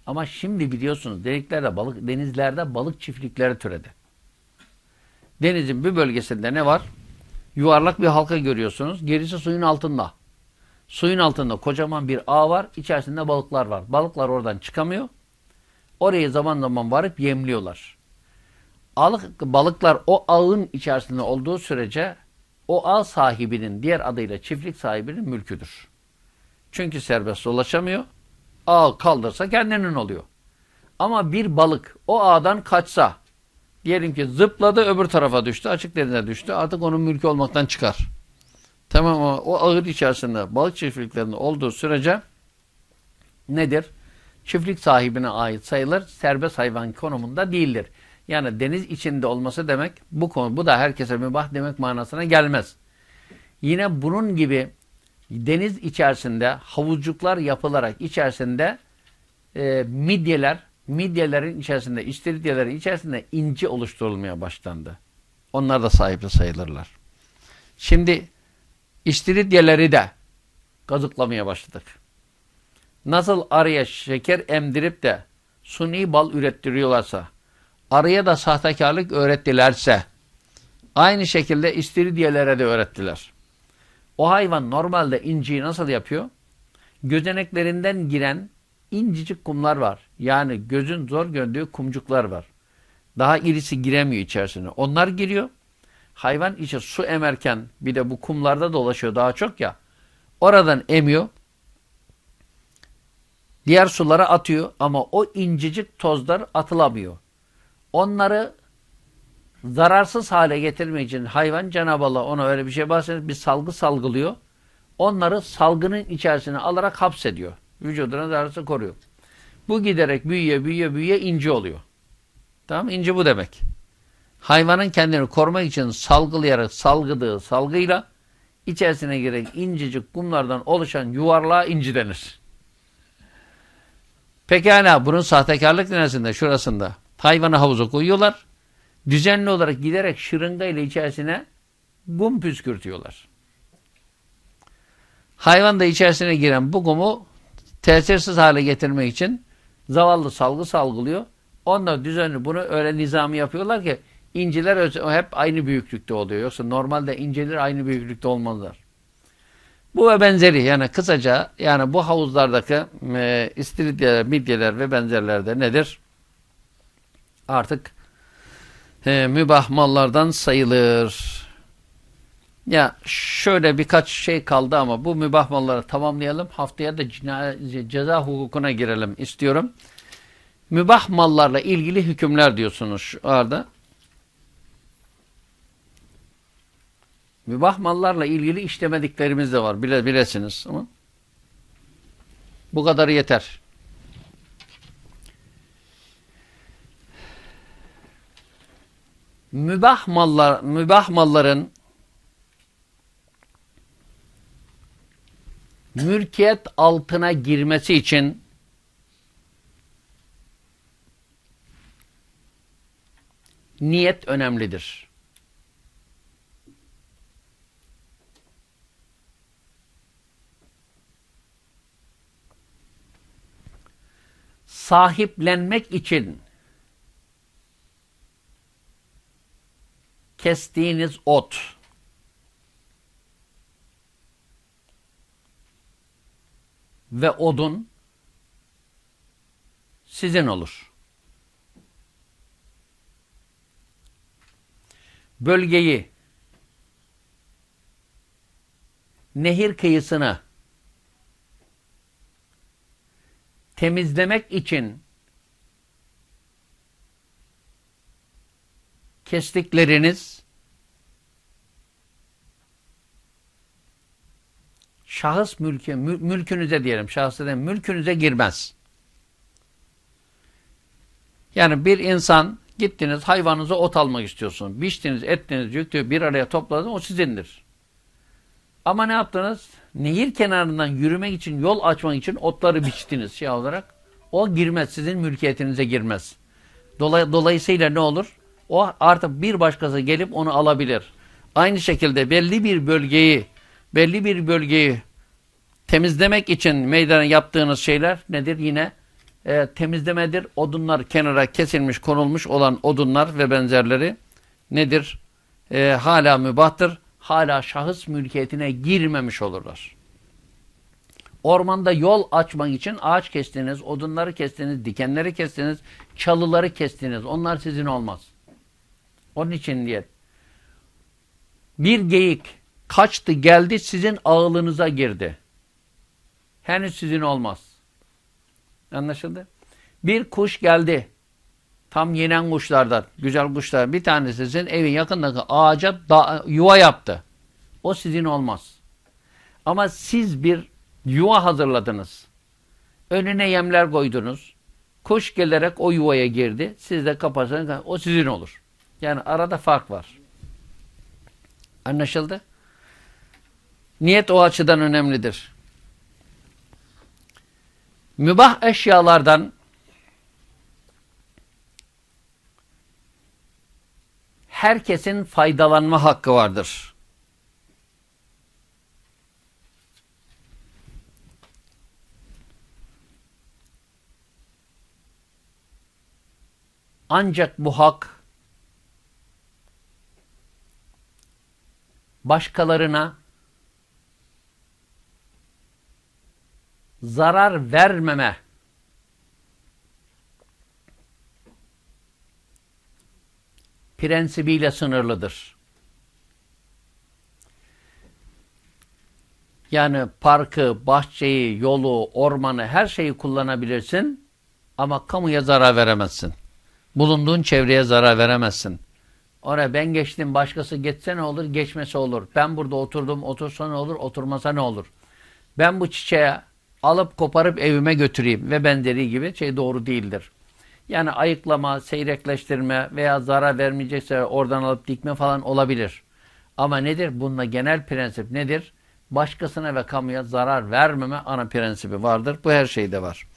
Speaker 1: Ama şimdi biliyorsunuz deniklerde balık, denizlerde balık çiftlikleri türedi. Denizin bir bölgesinde ne var? Yuvarlak bir halka görüyorsunuz. Gerisi suyun altında. Suyun altında kocaman bir ağ var. İçerisinde balıklar var. Balıklar oradan çıkamıyor. Oraya zaman zaman varıp yemliyorlar. Alık, balıklar o ağın içerisinde olduğu sürece o ağ sahibinin diğer adıyla çiftlik sahibinin mülküdür. Çünkü serbest dolaşamıyor. Ağ kaldırsa kendinin oluyor. Ama bir balık o ağdan kaçsa diyelim ki zıpladı öbür tarafa düştü açık denize düştü artık onun mülkü olmaktan çıkar. Tamam mı? O ağır içerisinde balık çiftliklerinde olduğu sürece nedir? Çiftlik sahibine ait sayılır. Serbest hayvan konumunda değildir. Yani deniz içinde olması demek bu konu bu da herkese mübah demek manasına gelmez. Yine bunun gibi deniz içerisinde havuzcuklar yapılarak içerisinde e, midyeler, midyelerin içerisinde, istiridyelerin içerisinde inci oluşturulmaya başlandı. Onlar da sahipli sayılırlar. Şimdi istiridyeleri de kazıklamaya başladık nasıl arıya şeker emdirip de suni bal ürettiriyorlarsa, arıya da sahtekarlık öğrettilerse, aynı şekilde istiridyelere de öğrettiler. O hayvan normalde inciyi nasıl yapıyor? Gözeneklerinden giren incicik kumlar var. Yani gözün zor gördüğü kumcuklar var. Daha irisi giremiyor içerisine. Onlar giriyor. Hayvan içi su emerken bir de bu kumlarda dolaşıyor daha çok ya. Oradan emiyor. Diğer sulara atıyor ama o incecik tozlar atılamıyor. Onları zararsız hale getirmek için hayvan Cenab-ı Allah ona öyle bir şey bahsediyor. Bir salgı salgılıyor. Onları salgının içerisine alarak hapsediyor. Vücuduna zararsız koruyor. Bu giderek büyüye büyüye büyüye ince oluyor. Tamam İnce bu demek. Hayvanın kendini korumak için salgılayarak salgıdığı salgıyla içerisine girerek incecik kumlardan oluşan yuvarlığa inci denir. Pekala bunun sahtekarlık neresinde? Şurasında. Hayvanı havuza koyuyorlar. Düzenli olarak giderek şırınga ile içerisine gum püskürtüyorlar. Hayvan da içerisine giren bu gumu tesirsiz hale getirmek için zavallı salgı salgılıyor. Onlar düzenli bunu öyle nizami yapıyorlar ki inciler hep aynı büyüklükte oluyor. Yoksa normalde inciler aynı büyüklükte olmazlar. Bu ve benzeri yani kısaca yani bu havuzlardaki e, istiridyeler, midyeler ve benzerlerde nedir? Artık e, mübah mallardan sayılır. Ya şöyle birkaç şey kaldı ama bu mübah malları tamamlayalım. Haftaya da ceza hukukuna girelim istiyorum. Mübah mallarla ilgili hükümler diyorsunuz şu arada. Mübah mallarla ilgili işlemediklerimiz de var. Bile, bilesiniz ama bu kadarı yeter. Mübah mallar, mübah malların mülkiyet altına girmesi için niyet önemlidir. Sahiplenmek için kestiğiniz ot ve odun sizin olur. Bölgeyi nehir kıyısını temizlemek için kestikleriniz şahıs mülkü, mülkünüze diyelim, şahsı değil, mülkünüze girmez. Yani bir insan gittiniz hayvanınıza ot almak istiyorsun. Biçtiniz, ettiniz, yüktü bir araya topladınız o sizindir. Ama ne yaptınız? Nehir kenarından yürümek için, yol açmak için otları biçtiniz şey olarak. O girmez, sizin mülkiyetinize girmez. Dolay dolayısıyla ne olur? O artık bir başkası gelip onu alabilir. Aynı şekilde belli bir bölgeyi belli bir bölgeyi temizlemek için meydana yaptığınız şeyler nedir? Yine e, temizlemedir. Odunlar kenara kesilmiş, konulmuş olan odunlar ve benzerleri nedir? E, hala mübahtır. Hala şahıs mülkiyetine girmemiş olurlar. Ormanda yol açmak için ağaç kestiniz, odunları kestiniz, dikenleri kestiniz, çalıları kestiniz. Onlar sizin olmaz. Onun için diye bir geyik kaçtı geldi sizin ağılınıza girdi. Henüz sizin olmaz. Anlaşıldı? Bir kuş geldi. Tam yenen kuşlardan. Güzel kuşlar. Bir tanesi sizin evin yakındaki ağaca da, yuva yaptı. O sizin olmaz. Ama siz bir yuva hazırladınız. Önüne yemler koydunuz. Kuş gelerek o yuvaya girdi. Siz de kapatsanız o sizin olur. Yani arada fark var. Anlaşıldı? Niyet o açıdan önemlidir. Mübah eşyalardan herkesin faydalanma hakkı vardır. Ancak bu hak başkalarına zarar vermeme prensibiyle sınırlıdır. Yani parkı, bahçeyi, yolu, ormanı her şeyi kullanabilirsin ama kamuya zarar veremezsin. Bulunduğun çevreye zarar veremezsin. Oraya ben geçtim başkası geçse ne olur, geçmese olur. Ben burada oturdum, otursa ne olur, oturmasa ne olur. Ben bu çiçeğe alıp koparıp evime götüreyim ve benzeri gibi şey doğru değildir. Yani ayıklama, seyrekleştirme veya zarar vermeyecekse oradan alıp dikme falan olabilir. Ama nedir? Bununla genel prensip nedir? Başkasına ve kamuya zarar vermeme ana prensibi vardır. Bu her şeyde var.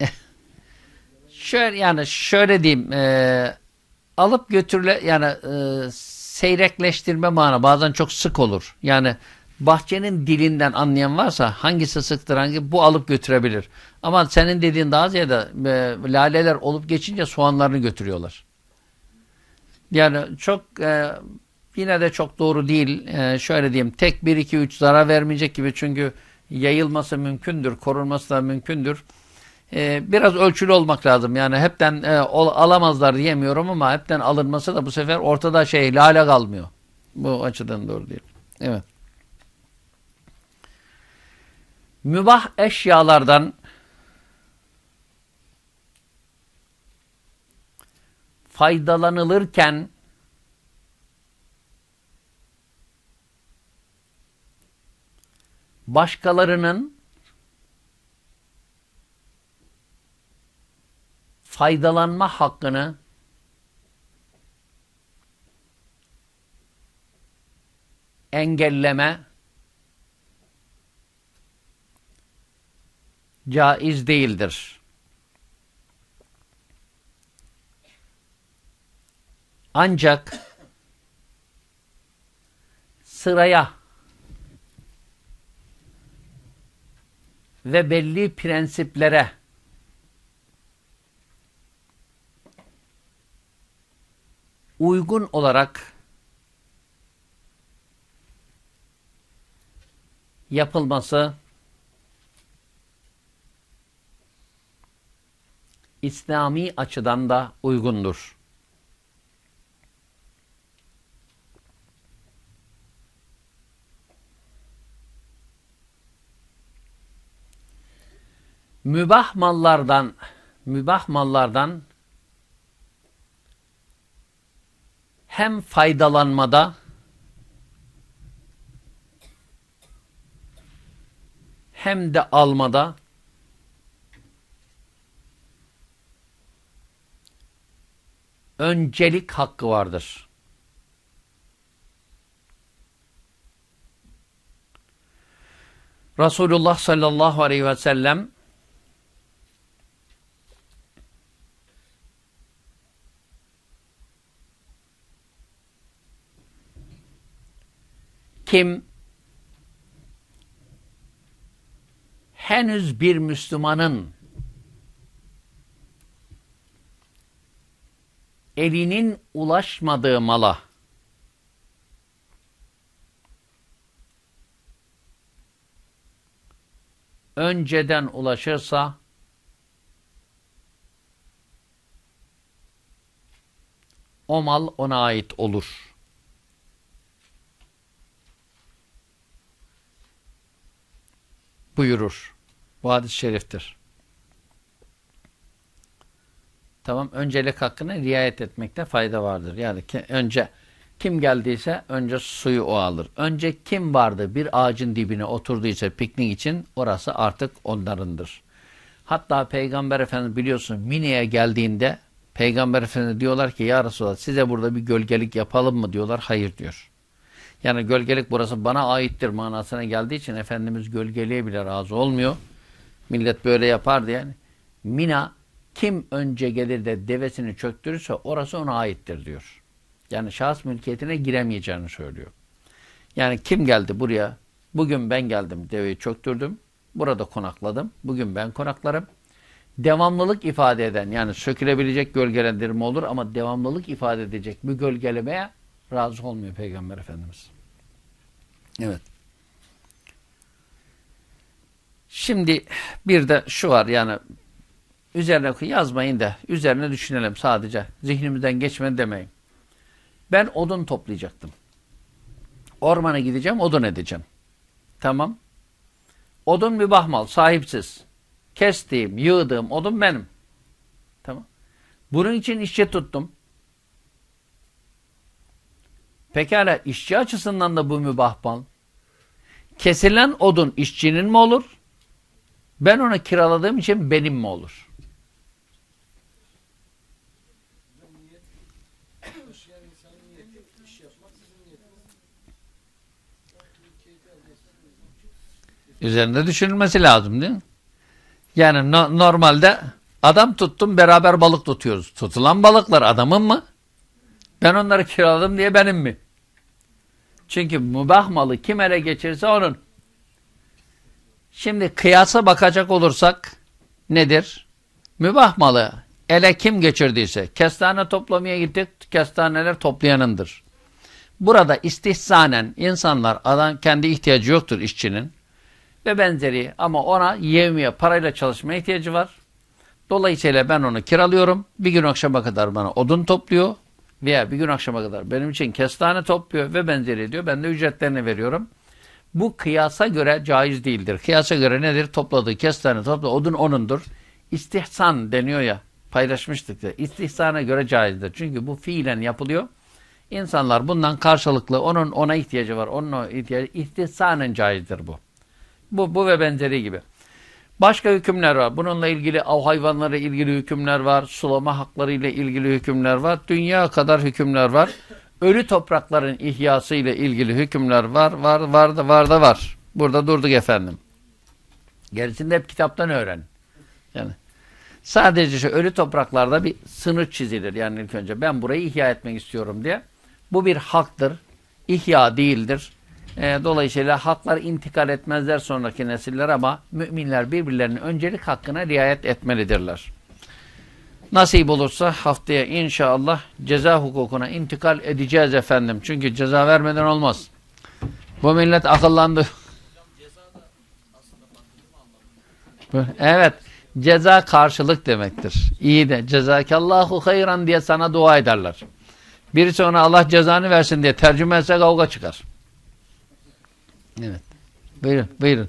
Speaker 1: (laughs) Şöyle yani şöyle diyeyim e, alıp götürle yani e, seyrekleştirme mana bazen çok sık olur. Yani bahçenin dilinden anlayan varsa hangisi sıktır hangi bu alıp götürebilir. Ama senin dediğin daha ziyade e, laleler olup geçince soğanlarını götürüyorlar. Yani çok e, yine de çok doğru değil. E, şöyle diyeyim tek 1 2 3 zarar vermeyecek gibi çünkü yayılması mümkündür, korunması da mümkündür. E, biraz ölçülü olmak lazım. Yani hepten e, ol, alamazlar diyemiyorum ama hepten alınması da bu sefer ortada şey lale kalmıyor. Bu açıdan doğru değil. Evet. Mübah eşyalardan faydalanılırken başkalarının faydalanma hakkını engelleme caiz değildir. Ancak sıraya ve belli prensiplere uygun olarak yapılması İslami açıdan da uygundur. Mübah mallardan mübah mallardan hem faydalanmada hem de almada öncelik hakkı vardır. Resulullah sallallahu aleyhi ve sellem kim henüz bir Müslümanın elinin ulaşmadığı mala önceden ulaşırsa o mal ona ait olur. Buyurur. Bu hadis-i şeriftir. Tamam öncelik hakkına riayet etmekte fayda vardır. Yani ki, önce kim geldiyse önce suyu o alır. Önce kim vardı bir ağacın dibine oturduysa piknik için orası artık onlarındır. Hatta Peygamber Efendimiz biliyorsun Mine'ye geldiğinde Peygamber Efendimiz diyorlar ki ya Resulallah size burada bir gölgelik yapalım mı diyorlar. Hayır diyor. Yani gölgelik burası bana aittir manasına geldiği için Efendimiz gölgeliğe bile razı olmuyor. Millet böyle yapardı yani. Mina kim önce gelir de devesini çöktürürse orası ona aittir diyor. Yani şahıs mülkiyetine giremeyeceğini söylüyor. Yani kim geldi buraya? Bugün ben geldim deveyi çöktürdüm. Burada konakladım. Bugün ben konaklarım. Devamlılık ifade eden yani sökülebilecek gölgelendirme olur ama devamlılık ifade edecek bir gölgelemeye razı olmuyor Peygamber Efendimiz. Evet. Şimdi bir de şu var yani üzerine yazmayın da üzerine düşünelim sadece. Zihnimizden geçmedi demeyin. Ben odun toplayacaktım. Ormana gideceğim, odun edeceğim. Tamam. Odun mübah mal, sahipsiz. Kestiğim, yığdığım odun benim. Tamam. Bunun için işçi tuttum. Pekala işçi açısından da bu mübah mal. Kesilen odun işçinin mi olur? Ben onu kiraladığım için benim mi olur? Üzerinde düşünülmesi lazım değil mi? Yani no normalde Adam tuttum beraber balık tutuyoruz. Tutulan balıklar adamın mı? Ben onları kiraladım diye benim mi? Çünkü mübah malı kim ele geçirirse onun. Şimdi kıyasa bakacak olursak nedir? Mübah malı ele kim geçirdiyse kestane toplamaya gittik kestaneler toplayanındır. Burada istihsanen insanlar adam kendi ihtiyacı yoktur işçinin ve benzeri ama ona yevmiye parayla çalışmaya ihtiyacı var. Dolayısıyla ben onu kiralıyorum. Bir gün akşama kadar bana odun topluyor veya bir gün akşama kadar benim için kestane topluyor ve benzeri diyor. Ben de ücretlerini veriyorum. Bu kıyasa göre caiz değildir. Kıyasa göre nedir? Topladığı kestane topla odun onundur. İstihsan deniyor ya paylaşmıştık da istihsana göre caizdir. Çünkü bu fiilen yapılıyor. İnsanlar bundan karşılıklı onun ona ihtiyacı var. Onun ihtiyacı istihsanen caizdir bu. Bu, bu ve benzeri gibi. Başka hükümler var. Bununla ilgili av hayvanları ilgili hükümler var. Sulama hakları ile ilgili hükümler var. Dünya kadar hükümler var. Ölü toprakların ihyası ile ilgili hükümler var. Var, var da var da var. Burada durduk efendim. Gerisini de hep kitaptan öğren. Yani sadece şu ölü topraklarda bir sınır çizilir. Yani ilk önce ben burayı ihya etmek istiyorum diye. Bu bir haktır. İhya değildir. E, dolayısıyla haklar intikal etmezler sonraki nesiller ama müminler birbirlerinin öncelik hakkına riayet etmelidirler. Nasip olursa haftaya inşallah ceza hukukuna intikal edeceğiz efendim. Çünkü ceza vermeden olmaz. Bu millet akıllandı. Evet. Ceza karşılık demektir. İyi de cezakallahu hayran diye sana dua ederler. Birisi ona Allah cezanı versin diye tercüme etse kavga çıkar. Evet. Buyurun, buyurun.